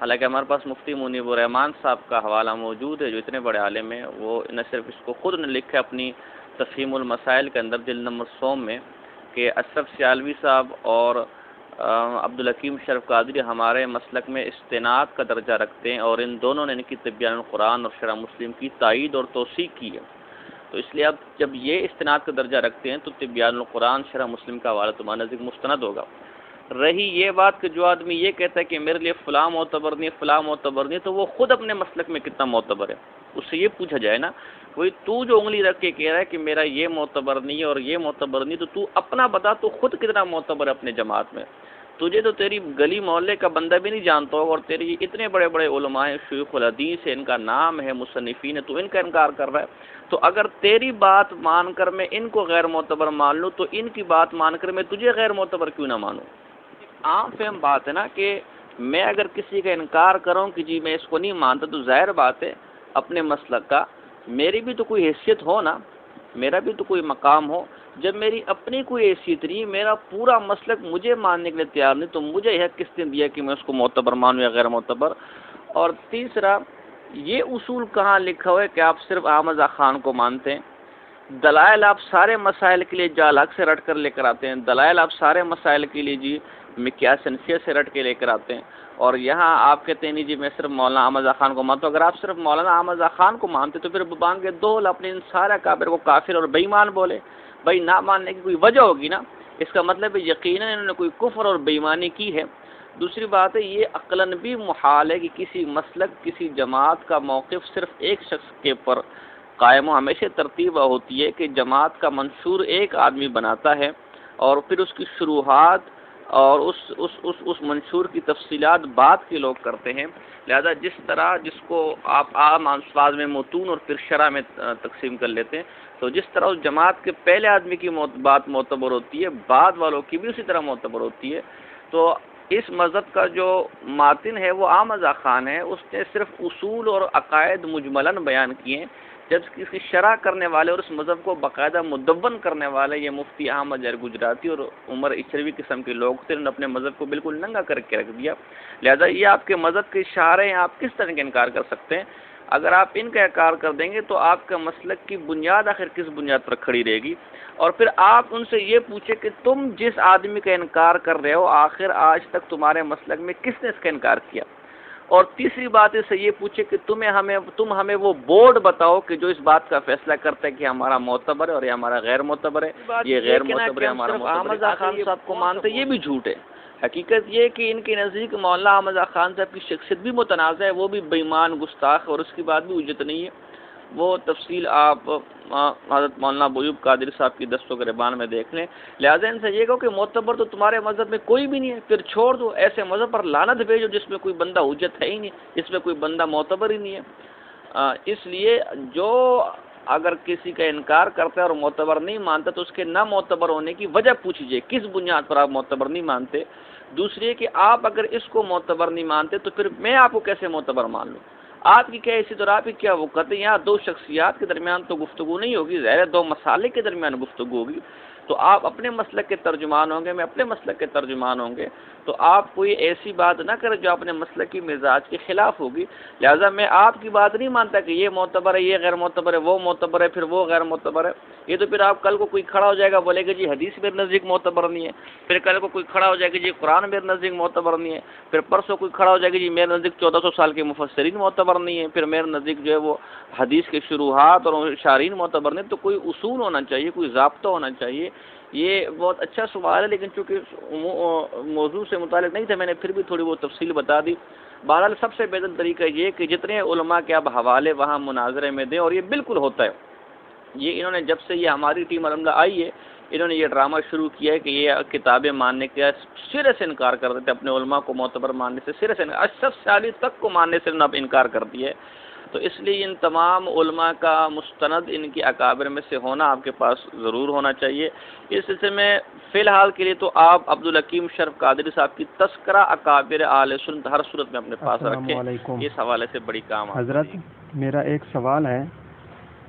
B: حالانکہ ہمارے پاس مفتی منیب الرحمان صاحب کا حوالہ موجود ہے، جو اتنے بڑے عالم ہیں، وہ نہ صرف اس کو خود نے لکھا اپنی تفہیم المسائل کے اندر دل نمبر سوم میں کہ اشرف سیالوی صاحب اور عبدالحکیم شرف قادری ہمارے مسلک میں استناد کا درجہ رکھتے ہیں اور ان دونوں نے ان کی طبیان القرآن اور شرح مسلم کی تائید اور توثیق کی ہے۔ تو اس لیے اب جب یہ استناد کا درجہ رکھتے ہیں تو طبیان القرآن شرح مسلم کا حوالہ تمہارا نزدیک مستند ہوگا۔ رہی یہ بات کہ جو آدمی یہ کہتا ہے کہ میرے لیے فلاں معتبر نہیں، فلاں معتبر نہیں، تو وہ خود اپنے مسلک میں کتنا معتبر ہے؟ اس سے یہ پوچھا جائے نا وہی تو جو انگلی رکھ کے کہہ رہا ہے کہ میرا یہ معتبر نہیں ہے اور یہ معتبر نہیں تو تو اپنا بتا تو خود کتنا معتبر ہے اپنے جماعت میں۔ تجھے تو تیری گلی محلے کا بندہ بھی نہیں جانتا ہوگا اور تیری اتنے بڑے بڑے علماء ہیں شیخ الحدیث ہے ان کا نام ہے، مصنفین ہے تو ان کا انکار کر رہا ہے۔ تو اگر تیری بات مان کر میں ان کو غیر معتبر مان لوں تو ان کی بات مان کر میں تجھے غیر معتبر کیوں نہ مانوں؟ عام فہم بات ہے نا کہ میں اگر کسی کا انکار کروں کہ جی میں اس کو نہیں مانتا تو ظاہر بات ہے اپنے مسلک کا میری بھی تو کوئی حیثیت ہو نا، میرا بھی تو کوئی مقام ہو، جب میری اپنی کوئی حیثیت نہیں میرا پورا مسلک مجھے ماننے کے لیے تیار نہیں، تو مجھے یہ کس نے دیا کہ میں اس کو معتبر مانوں یا غیر معتبر؟ اور تیسرا، یہ اصول کہاں لکھا ہوا ہے کہ آپ صرف احمد خان کو مانتے ہیں؟ دلائل آپ سارے مسائل کے لیے جالک سے رٹ کر لے کر آتے ہیں، دلائل آپ سارے مسائل کے لیے جی مکیا سنسیہ سے رٹ کے لے کر آتے ہیں۔ اور یہاں آپ کہتے ہیں جی میں صرف مولانا احمد خان کو مانتا ہوں۔ اگر آپ صرف مولانا احمد خان کو مانتے تو پھر بانگ دول اپنے ان سارا کابر کو کافر اور بےمان بولے۔ بھائی، نہ ماننے کی کوئی وجہ ہوگی نا؟ اس کا مطلب یقیناً انہوں نے کوئی کفر اور بےمانی کی ہے۔ دوسری بات ہے، یہ عقلاً بھی محال ہے کہ کسی مسلک، کسی جماعت کا موقف صرف ایک شخص کے پر قائم و ہمیشہ ترتیب ہوتی ہے کہ جماعت کا منشور ایک آدمی بناتا ہے اور پھر اس کی شروحات اور اس اس اس اس منشور کی تفصیلات بعد کے لوگ کرتے ہیں۔ لہذا جس طرح جس کو آپ عام الفاظ میں متون اور پھر شرح میں تقسیم کر لیتے ہیں، تو جس طرح اس جماعت کے پہلے آدمی کی بات معتبر ہوتی ہے، بعد والوں کی بھی اسی طرح معتبر ہوتی ہے۔ تو اس مذہب کا جو ماتن ہے، وہ عام خان ہے۔ اس نے صرف اصول اور عقائد مجملاً بیان کیے ہیں۔ جب کسی شرح کرنے والے اور اس مذہب کو باقاعدہ مدون کرنے والے، یہ مفتی احمد جہر گجراتی اور عمر اچروی قسم کے لوگ تھے، انہوں نے اپنے مذہب کو بالکل ننگا کر کے رکھ دیا۔ لہذا یہ آپ کے مذہب کے اشارے ہیں، آپ کس طرح کا انکار کر سکتے ہیں؟ اگر آپ ان کا انکار کر دیں گے تو آپ کا مسلک کی بنیاد آخر کس بنیاد پر کھڑی رہے گی؟ اور پھر آپ ان سے یہ پوچھیں کہ تم جس آدمی کا انکار کر رہے ہو، آخر آج تک تمہارے مسلک میں کس نے اس کا انکار کیا؟ اور تیسری بات اس سے یہ پوچھے کہ تمہیں ہمیں تم ہمیں وہ بورڈ بتاؤ کہ جو اس بات کا فیصلہ کرتا ہے کہ ہمارا معتبر ہے اور یہ ہمارا غیر معتبر ہے یہ غیر معتبر ہے ہمارا احمد خان صاحب کو مانتے یہ بھی جھوٹ ہے۔ حقیقت یہ کہ ان کے نزدیک مولانا احمد خان صاحب کی شخصیت بھی متنازع ہے وہ بھی بےمان گستاخ اور اس کی بات بھی اجت نہیں ہے۔ وہ تفصیل آپ حضرت مولانا بویوب قادر صاحب کی دستوں کے ربان میں دیکھ لیں۔ لہٰذا ان سے یہ کہو کہ معتبر تو تمہارے مذہب میں کوئی بھی نہیں ہے، پھر چھوڑ دو، ایسے مذہب پر لانت بھیجو جس میں کوئی بندہ حجت ہے ہی نہیں، جس میں کوئی بندہ معتبر ہی نہیں ہے۔ اس لیے جو اگر کسی کا انکار کرتا ہے اور معتبر نہیں مانتا تو اس کے نہ معتبر ہونے کی وجہ پوچھیے کس بنیاد پر آپ معتبر نہیں مانتے؟ دوسری کہ آپ اگر اس کو معتبر نہیں مانتے تو پھر میں آپ کو کیسے معتبر مان لوں؟ آپ کی کیا اسی طرح آپ کی کیا وقت ہے یہاں دو شخصیات کے درمیان تو گفتگو نہیں ہوگی، ظاہر دو مسالے کے درمیان گفتگو ہوگی۔ تو آپ اپنے مسلک کے ترجمان ہوں گے، میں اپنے مسلک کے ترجمان ہوں گے۔ تو آپ کوئی ایسی بات نہ کریں جو اپنے مسلک کی مزاج کے خلاف ہوگی۔ لہٰذا میں آپ کی بات نہیں مانتا کہ یہ معتبر ہے، یہ غیر معتبر ہے، وہ معتبر ہے، پھر وہ غیر معتبر ہے۔ یہ تو پھر آپ کل کو کوئی کھڑا ہو جائے گا، بولے گا جی حدیث میرے نزدیک معتبر نہیں ہے۔ پھر کل کو کوئی کھڑا ہو جائے گا جی قرآن میرے نزدیک معتبر نہیں ہے۔ پھر پرسوں کوئی کھڑا ہو جائے گا جی میرے نزدیک چودہ سو سال کے مفسرین معتبر نہیں ہے پھر میرے نزدیک جو ہے وہ حدیث کے شروحات اور شارین معتبر نہیں تو کوئی اصول ہونا چاہیے، کوئی ضابطہ ہونا چاہیے یہ بہت اچھا سوال ہے، لیکن چونکہ موضوع سے متعلق نہیں تھا میں نے پھر بھی تھوڑی بہت تفصیل بتا دی۔ بہرحال سب سے بہتر طریقہ یہ کہ جتنے علماء کے اب حوالے وہاں مناظرے میں دیں، اور یہ بالکل ہوتا ہے۔ یہ انہوں نے جب سے یہ ہماری ٹیم الحمد آئی ہے، انہوں نے یہ ڈرامہ شروع کیا ہے کہ یہ کتابیں ماننے کے سرے سے انکار کر دیتے اپنے علماء کو معتبر ماننے سے سرے سے اشرف سالی تک کو ماننے سے انہوں نے اب انکار کر دیا ہے۔
A: تو اس لیے ان تمام علماء کا مستند ان کی اکابر میں سے ہونا آپ کے پاس ضرور ہونا چاہیے۔ اس سلسلے میں فی الحال کے لیے تو آپ عبدالحکیم شرف قادری صاحب کی تذکرہ اکابر عال سنت ہر صورت میں اپنے پاس رکھیں۔ اس حوالے سے بڑی کام
G: حضرت میرا ایک سوال ہے۔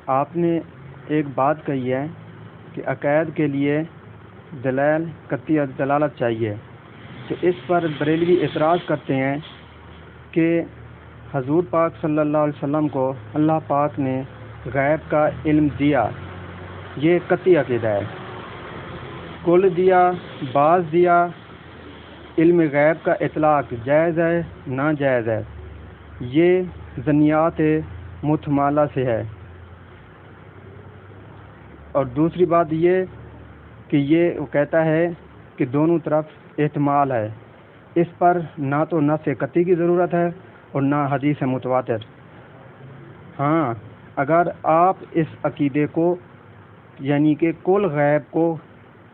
G: آپ نے ایک بات کہی ہے کہ عقائد کے لیے دلیل قطعی دلالت چاہیے۔ تو اس پر بریلوی اعتراض کرتے ہیں کہ حضور پاک صلی اللہ علیہ وسلم کو اللہ پاک نے غیب کا علم دیا، یہ قطعی عقیدہ ہے۔ کل دیا، بعض دیا، علم غیب کا اطلاق جائز ہے، ناجائز ہے۔ یہ ضنیات متمالہ سے ہے۔ اور دوسری بات یہ کہ یہ وہ کہتا ہے کہ دونوں طرف احتمال ہے۔ اس پر نہ تو نہ سے قطعی کی ضرورت ہے اور نہ حدیث متواتر۔ ہاں اگر آپ اس عقیدے کو یعنی کہ کل غیب کو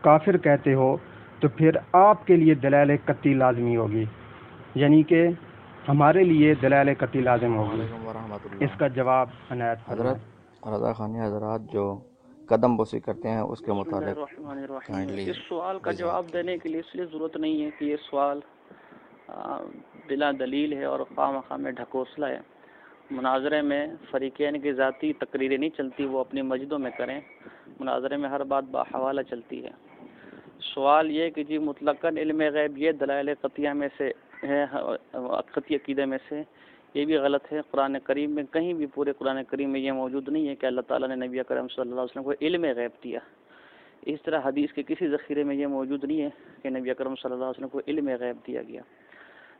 G: کافر کہتے ہو تو پھر آپ کے لیے دلائل قطعی لازمی ہوگی۔ یعنی کہ ہمارے لیے دلائل قطعی لازم ہوگی۔ اس کا جواب عنایت
H: حضرت رضا خانی حضرات جو قدم بوسی کرتے ہیں اس کے مطابق
A: اس سوال کا جواب دینے کے لیے اس لیے ضرورت نہیں ہے کہ یہ سوال بلا دلیل ہے اور خواہ مخواہ میں ڈھکوسلا ہے۔ مناظرے میں فریقین کی ذاتی تقریریں نہیں چلتی، وہ اپنی مسجدوں میں کریں۔ مناظرے میں ہر بات باحوالہ چلتی ہے۔ سوال یہ کہ جی مطلق علم غیب یہ دلائل قطیہ میں سے ہے، قطعی عقیدہ میں سے یہ بھی غلط ہے۔ قرآن کریم میں کہیں بھی، پورے قرآن کریم میں یہ موجود نہیں ہے کہ اللہ تعالیٰ نے نبی کرم صلی اللہ علیہ وسلم کو علم غیب دیا۔ اس طرح حدیث کے کسی ذخیرے میں یہ موجود نہیں ہے کہ نبی اکرم صلی اللہ علیہ وسلم کو علم غیب دیا گیا۔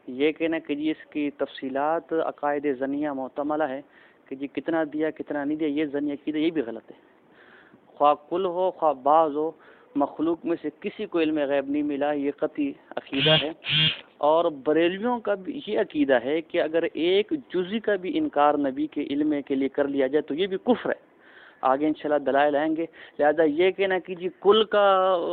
A: یہ کہنا کہ جی اس کی تفصیلات عقائد ضنیہ معتملہ ہے کہ جی کتنا دیا، کتنا نہیں دیا، یہ ضنی عقیدہ یہ بھی غلط ہے۔ خواہ کل ہو، خواہ بعض ہو، مخلوق میں سے کسی کو علم غیب نہیں ملا، یہ قطعی عقیدہ ہے۔ اور بریلیوں کا بھی یہ عقیدہ ہے کہ اگر ایک جزی کا بھی انکار نبی کے علم کے لیے کر لیا جائے تو یہ بھی کفر ہے۔ آگے انشاءاللہ دلائل آئیں گے۔ لہذا یہ کہنا کہ جی کل کا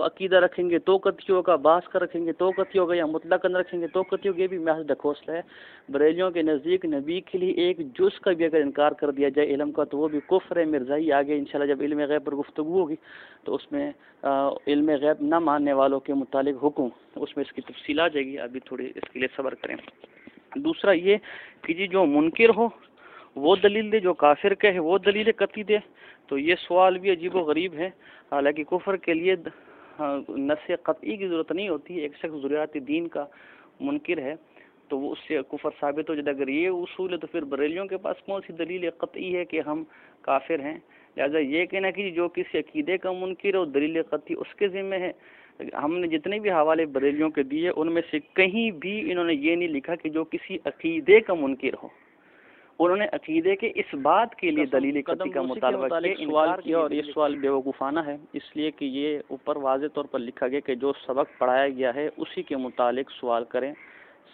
A: عقیدہ رکھیں گے، تو کتیوں کا باس کا رکھیں گے، تو کتیوں کا یا مطلق رکھیں گے، تو کتیوں یہ بھی محض ڈھکوسلا ہے۔ بریلیوں کے نزدیک نبی کے لیے ایک جز کا بھی اگر انکار کر دیا جائے علم کا، تو وہ بھی کفر ہے، مرزائی۔ آگے انشاءاللہ جب علم غیب پر گفتگو ہوگی، تو اس میں علم غیب نہ ماننے والوں کے متعلق حکم، اس میں اس کی تفصیل آ جائے گی۔ ابھی تھوڑی اس کے لیے صبر کریں۔ دوسرا یہ کہ جی جو منکر ہو، وہ دلیل دے، جو کافر کہ ہے وہ دلیل قطعی دے۔ تو یہ سوال بھی عجیب و غریب ہے۔ حالانکہ کفر کے لیے نس قطعی کی ضرورت نہیں ہوتی، ایک شخص ضروریات دین کا منکر ہے تو وہ اس سے کفر ثابت ہو جائے۔ اگر یہ اصول ہے تو پھر بریلیوں کے پاس کون سی دلیل قطعی ہے کہ ہم کافر ہیں؟ لہٰذا یہ کہنا کہ جو کسی عقیدے کا منکر ہے وہ دلیل قطعی اس کے ذمہ ہے۔ ہم نے جتنے بھی حوالے بریلیوں کے دیے، ان میں سے کہیں بھی انہوں نے یہ نہیں لکھا کہ جو کسی عقیدے کا منکر ہو۔ انہوں نے عقیدے کے اس بات کے لیے دلیل قطعی کا مطالبہ سوال کیا اور یہ سوال بے وقوفانہ ہے۔ اس لیے کہ یہ اوپر واضح طور پر لکھا گیا کہ جو سبق پڑھایا گیا ہے اسی کے متعلق سوال کریں۔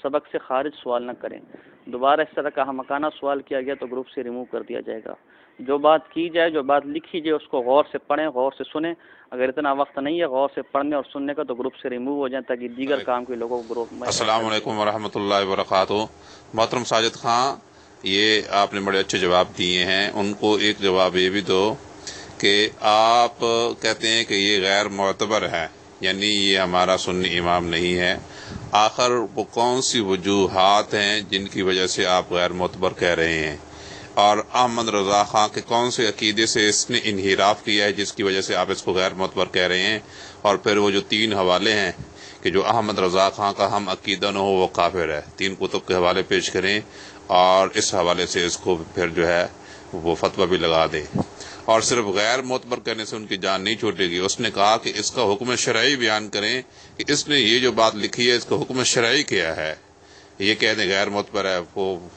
A: سبق سے خارج سوال نہ کریں۔ دوبارہ اس طرح کا مکانہ سوال کیا گیا تو گروپ سے ریموو کر دیا جائے گا۔ جو بات کی جائے جو بات لکھی جائے اس کو غور سے پڑھیں غور سے سنیں۔ اگر اتنا وقت نہیں ہے غور سے پڑھنے اور سننے کا تو گروپ سے ریموو ہو جائیں تاکہ دیگر کام کے لوگوں کو گروپ میں
I: السلام علیکم ورحمۃ اللہ وبرکاتہ۔ محترم ساجد خان یہ آپ نے بڑے اچھے جواب دیے ہیں۔ ان کو ایک جواب یہ بھی دو کہ آپ کہتے ہیں کہ یہ غیر معتبر ہے یعنی یہ ہمارا سنی امام نہیں ہے۔ آخر وہ کون سی وجوہات ہیں جن کی وجہ سے آپ غیر معتبر کہہ رہے ہیں؟ اور احمد رضا خان کے کون سے عقیدے سے اس نے انحراف کیا ہے جس کی وجہ سے آپ اس کو غیر معتبر کہہ رہے ہیں؟ اور پھر وہ جو تین حوالے ہیں کہ جو احمد رضا خان کا ہم عقیدہ نہ ہو وہ کافر ہے۔ تین کتب کے حوالے پیش کریں۔ اور اس حوالے سے اس کو پھر جو ہے وہ فتویٰ بھی لگا دے۔ اور صرف غیر معتبر کرنے سے ان کی جان نہیں چھوٹے گی۔ اس نے کہا کہ اس کا حکم شرعی بیان کریں کہ اس نے یہ جو بات لکھی ہے اس کا حکم شرعی کیا ہے؟ یہ کہہ دیں غیر معتبر ہے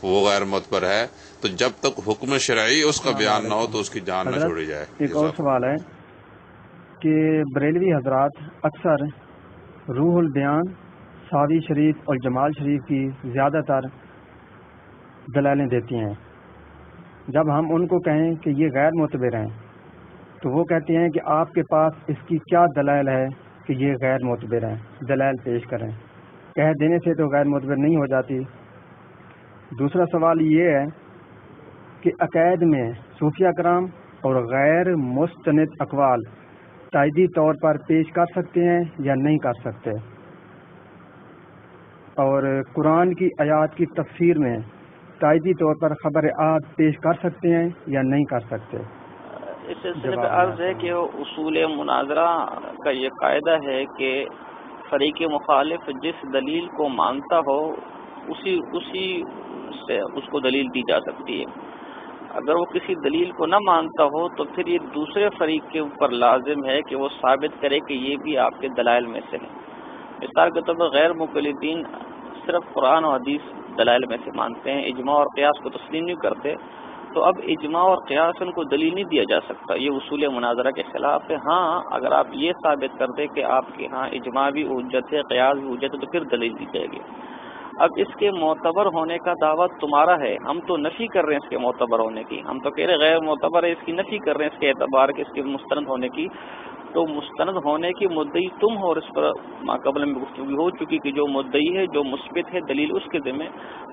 I: وہ غیر معتبر ہے۔ تو جب تک حکم شرعی اس کا بیان نہ ہو تو اس کی جان نہ چھوڑی جائے۔
G: ایک اور سوال ہے کہ بریلوی حضرات اکثر روح البیان ساوی شریف اور جمال شریف کی زیادہ تر دلائلیں دیتی ہیں۔ جب ہم ان کو کہیں کہ یہ غیر معتبر ہیں، تو وہ کہتے ہیں کہ آپ کے پاس اس کی کیا دلائل ہے کہ یہ غیر معتبر ہیں؟ دلائل پیش کریں۔ کہہ دینے سے تو غیر معتبر نہیں ہو جاتی۔ دوسرا سوال یہ ہے کہ عقائد میں صوفیہ کرام اور غیر مستند اقوال تائیدی طور پر پیش کر سکتے ہیں یا نہیں کر سکتے؟ اور قرآن کی آیات کی تفسیر میں تائیدی طور پر خبر آد پیش کر سکتے ہیں یا نہیں کر سکتے؟
A: اس سلسلے میں عرض ہے کہ اصول مناظرہ کا یہ قاعدہ ہے کہ فریق مخالف جس دلیل کو مانتا ہو اسی اسی سے اس کو دلیل دی جا سکتی ہے۔ اگر وہ کسی دلیل کو نہ مانتا ہو تو پھر یہ دوسرے فریق کے اوپر لازم ہے کہ وہ ثابت کرے کہ یہ بھی آپ کے دلائل میں سے ہے مثال کے طور پر غیر مقلدین صرف قرآن و حدیث دلائل میں سے مانتے ہیں، اجماع اور قیاس کو تسلیم نہیں کرتے، تو اب اجماع اور قیاس ان کو دلیل نہیں دیا جا سکتا، یہ اصول مناظرہ کے خلاف ہے۔ ہاں اگر آپ یہ ثابت کر دیں کہ آپ کے ہاں اجماع بھی اجت ہے، قیاس بھی اجت ہے، تو پھر دلیل دی جائے گی۔ اب اس کے معتبر ہونے کا دعوت تمہارا ہے، ہم تو نفی کر رہے ہیں اس کے معتبر ہونے کی۔ ہم تو کہہ رہے غیر معتبر ہے، اس کی نفی کر رہے ہیں اس کے اعتبار کے، اس کے مستند ہونے کی۔ تو مستند ہونے کی مدعی تم ہو اور اس پر ماقبل میں گفتگو ہو چکی کہ جو مدعی ہے، جو مثبت ہے، دلیل اس کے ذمہ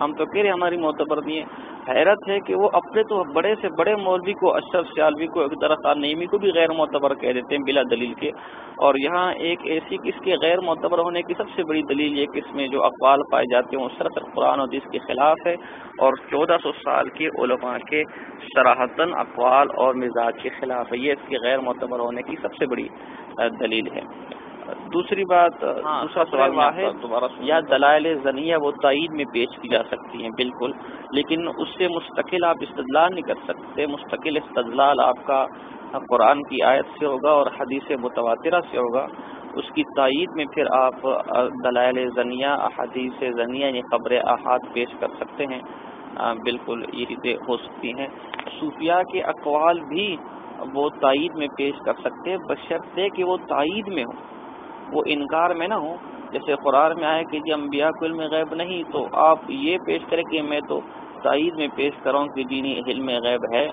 A: ہم تو کہہ رہے ہماری معتبر نہیں ہے۔ حیرت ہے کہ وہ اپنے تو بڑے سے بڑے مولوی کو، اشرف سیالوی کو ایک طرح نعیمی کو بھی غیر معتبر کہہ دیتے ہیں بلا دلیل کے۔ اور یہاں ایک ایسی کس کے غیر معتبر ہونے کی سب سے بڑی دلیل یہ کہ اس میں جو اقوال پائے جاتے ہیں وہ سراسر قرآن و جس کے خلاف ہے۔ اور چودہ سو سال کے علماء کے شراحتاً اقوال اور مزاج کے خلاف ہے۔ یہ اس کے غیر معتبر ہونے کی سب سے بڑی دلیل ہے۔ دوسری بات
B: ہاں،
A: دوسرا سوال واحد یا دلائل زنیہ وہ تائید میں پیش کی جا سکتی ہیں بالکل۔ لیکن اس سے مستقل آپ استدلال نہیں کر سکتے۔ مستقل استدلال آپ کا قرآن کی آیت سے ہوگا اور حدیث متواترہ سے ہوگا۔ اس کی تائید میں پھر آپ دلائل زنیہ حدیث زنیہ یعنی خبر احاد پیش کر سکتے ہیں۔ بالکل یہ ہو سکتی ہیں۔ صوفیہ کے اقوال بھی وہ تائید میں پیش کر سکتے بشرط کہ وہ تائید میں ہو وہ انکار میں نہ ہو جیسے قرآن میں آئے کہ جی انبیاء کو علم غیب نہیں، تو آپ یہ پیش کریں کہ میں تو تائید میں پیش کروں کہ جی علم غیب ہے۔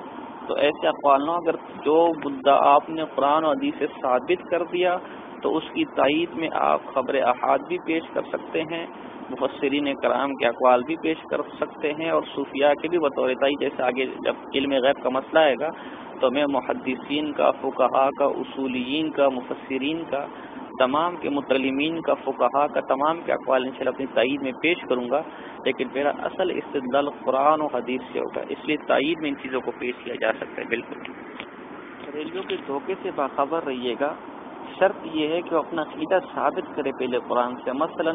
A: تو ایسے اقوال نہ اگر جو مدعا آپ نے قرآن و حدیث سے ثابت کر دیا، تو اس کی تائید میں آپ خبر احاد بھی پیش کر سکتے ہیں، مفسرین کرام کے اقوال بھی پیش کر سکتے ہیں اور صوفیہ کے بھی بطور تائی جیسے آگے جب علم غیب کا مسئلہ آئے گا تو میں محدثین کا فقہا کا اصولین کا، مفسرین کا، تمام کے متعلمین کا فقہا کا، تمام کے اقوال ان اپنی تائید میں پیش کروں گا، لیکن میرا اصل استدلال قرآن و حدیث سے ہوگا اس لیے تائید میں ان چیزوں کو پیش کیا جا سکتا ہے، بالکل۔ ریلیوں کے دھوکے سے باخبر رہیے گا۔ شرط یہ ہے کہ وہ اپنا عقیدہ ثابت کرے پہلے قرآن سے۔ مثلا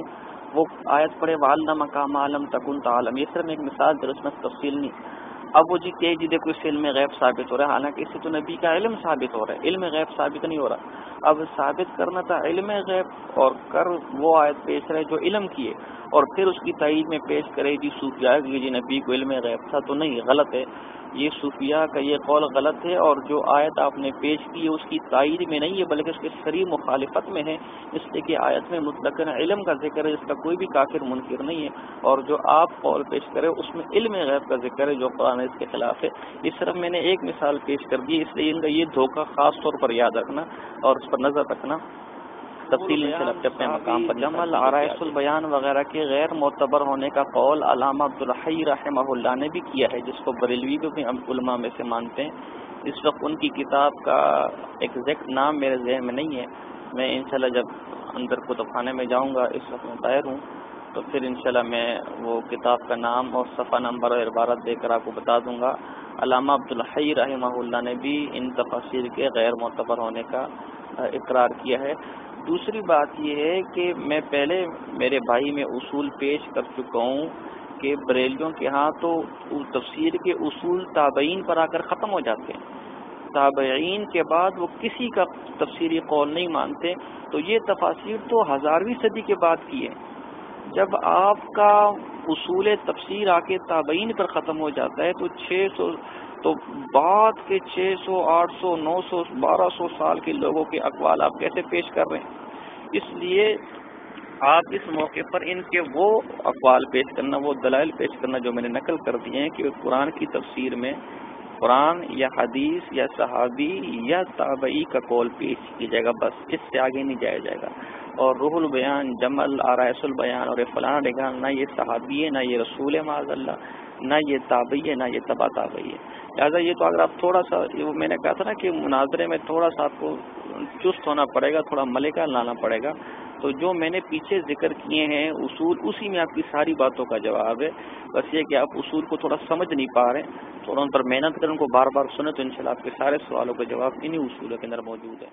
A: وہ آیت پڑھے والدہ مقام عالم تکن تعالم یہ صرف ایک مثال در اس میں تفصیل نہیں۔ اب وہ جی کہ جی دیکھو اس علم غیب ثابت ہو رہا ہے، حالانکہ اس سے تو نبی کا علم ثابت ہو رہا ہے۔ علم غیب ثابت نہیں ہو رہا۔ اب ثابت کرنا تھا علم غیب اور کر وہ آیت پیش رہے جو علم کی ہے، اور پھر اس کی تائید میں پیش کرے جی صوفیہ جی نبی کو علم غیب تھا تو نہیں، غلط ہے۔ یہ صوفیہ کا یہ قول غلط ہے اور جو آیت آپ نے پیش کی ہے اس کی تائید میں نہیں ہے، بلکہ اس کے سری مخالفت میں ہے۔ اس لیے کہ آیت میں مطلق علم کا ذکر ہے، اس کا کوئی بھی کافر منکر نہیں ہے۔ اور جو آپ قول پیش کرے، اس میں علم غیب کا ذکر ہے جو قرآن اس کے خلاف ہے۔ اس طرف میں نے ایک مثال پیش کر دی، اس لیے ان کا یہ دھوکہ خاص طور پر یاد رکھنا اور اس پر نظر رکھنا۔ تفصیل اپنے مقام پر جمل آرائش البیان وغیرہ کے غیر معتبر ہونے کا قول علامہ عبدالحی رحمہ اللہ نے بھی کیا ہے، جس کو بریلوی بھی علماء میں سے مانتے ہیں۔ اس وقت ان کی کتاب کا ایگزیکٹ نام میرے ذہن میں نہیں ہے۔ میں انشاءاللہ جب اندر کتب خانے میں جاؤں گا، اس وقت میں طاہر ہوں۔ تو پھر انشاءاللہ میں وہ کتاب کا نام اور صفحہ نمبر اور عبارت دے کر آپ کو بتا دوں گا۔ علامہ عبدالحی رحمہ اللہ نے بھی ان تفاصیر کے غیر معتبر ہونے کا اقرار کیا ہے۔ دوسری بات یہ ہے کہ میں پہلے میرے بھائی میں اصول پیش کر چکا ہوں کہ بریلیوں کے ہاں تو تفسیر کے اصول تابعین پر آ کر ختم ہو جاتے ہیں۔ تابعین کے بعد وہ کسی کا تفسیری قول نہیں مانتے۔ تو یہ تفاصیر تو ہزارویں صدی کے بعد کی ہے جب آپ کا اصول تفسیر آ کے تابعین پر ختم ہو جاتا ہے تو چھ سو تو بعد کے چھ سو، آٹھ سو، نو سو، بارہ سو سال کے لوگوں کے اقوال آپ کیسے پیش کر رہے ہیں؟ اس لیے آپ اس موقع پر ان کے وہ اقوال پیش کرنا، وہ دلائل پیش کرنا جو میں نے نقل کر دیے ہیں کہ قرآن کی تفسیر میں قرآن یا حدیث یا صحابی یا تابعی کا قول پیش کیا جائے گا، بس اس سے آگے نہیں جایا جائے گا۔ اور روح البیان، جمل آرائس البیان اور فلاں نہ یہ صحابی ہے، نہ یہ رسول معذ اللہ۔ نہ یہ تابعی ہے، نہ یہ تبا تابعی ہے۔ لہٰذا یہ تو اگر آپ تھوڑا سا میں نے کہا تھا نا کہ مناظرے میں تھوڑا سا آپ کو چست ہونا پڑے گا، تھوڑا ملکہ لانا پڑے گا۔ تو جو میں نے پیچھے ذکر کیے ہیں اصول، اسی میں آپ کی ساری باتوں کا جواب ہے۔ بس یہ کہ آپ اصول کو تھوڑا سمجھ نہیں پا رہے تھوڑا ان پر محنت کریں، ان کو بار بار سنیں تو انشاءاللہ آپ کے سارے سوالوں کا جواب انہی اصولوں کے اندر موجود ہے۔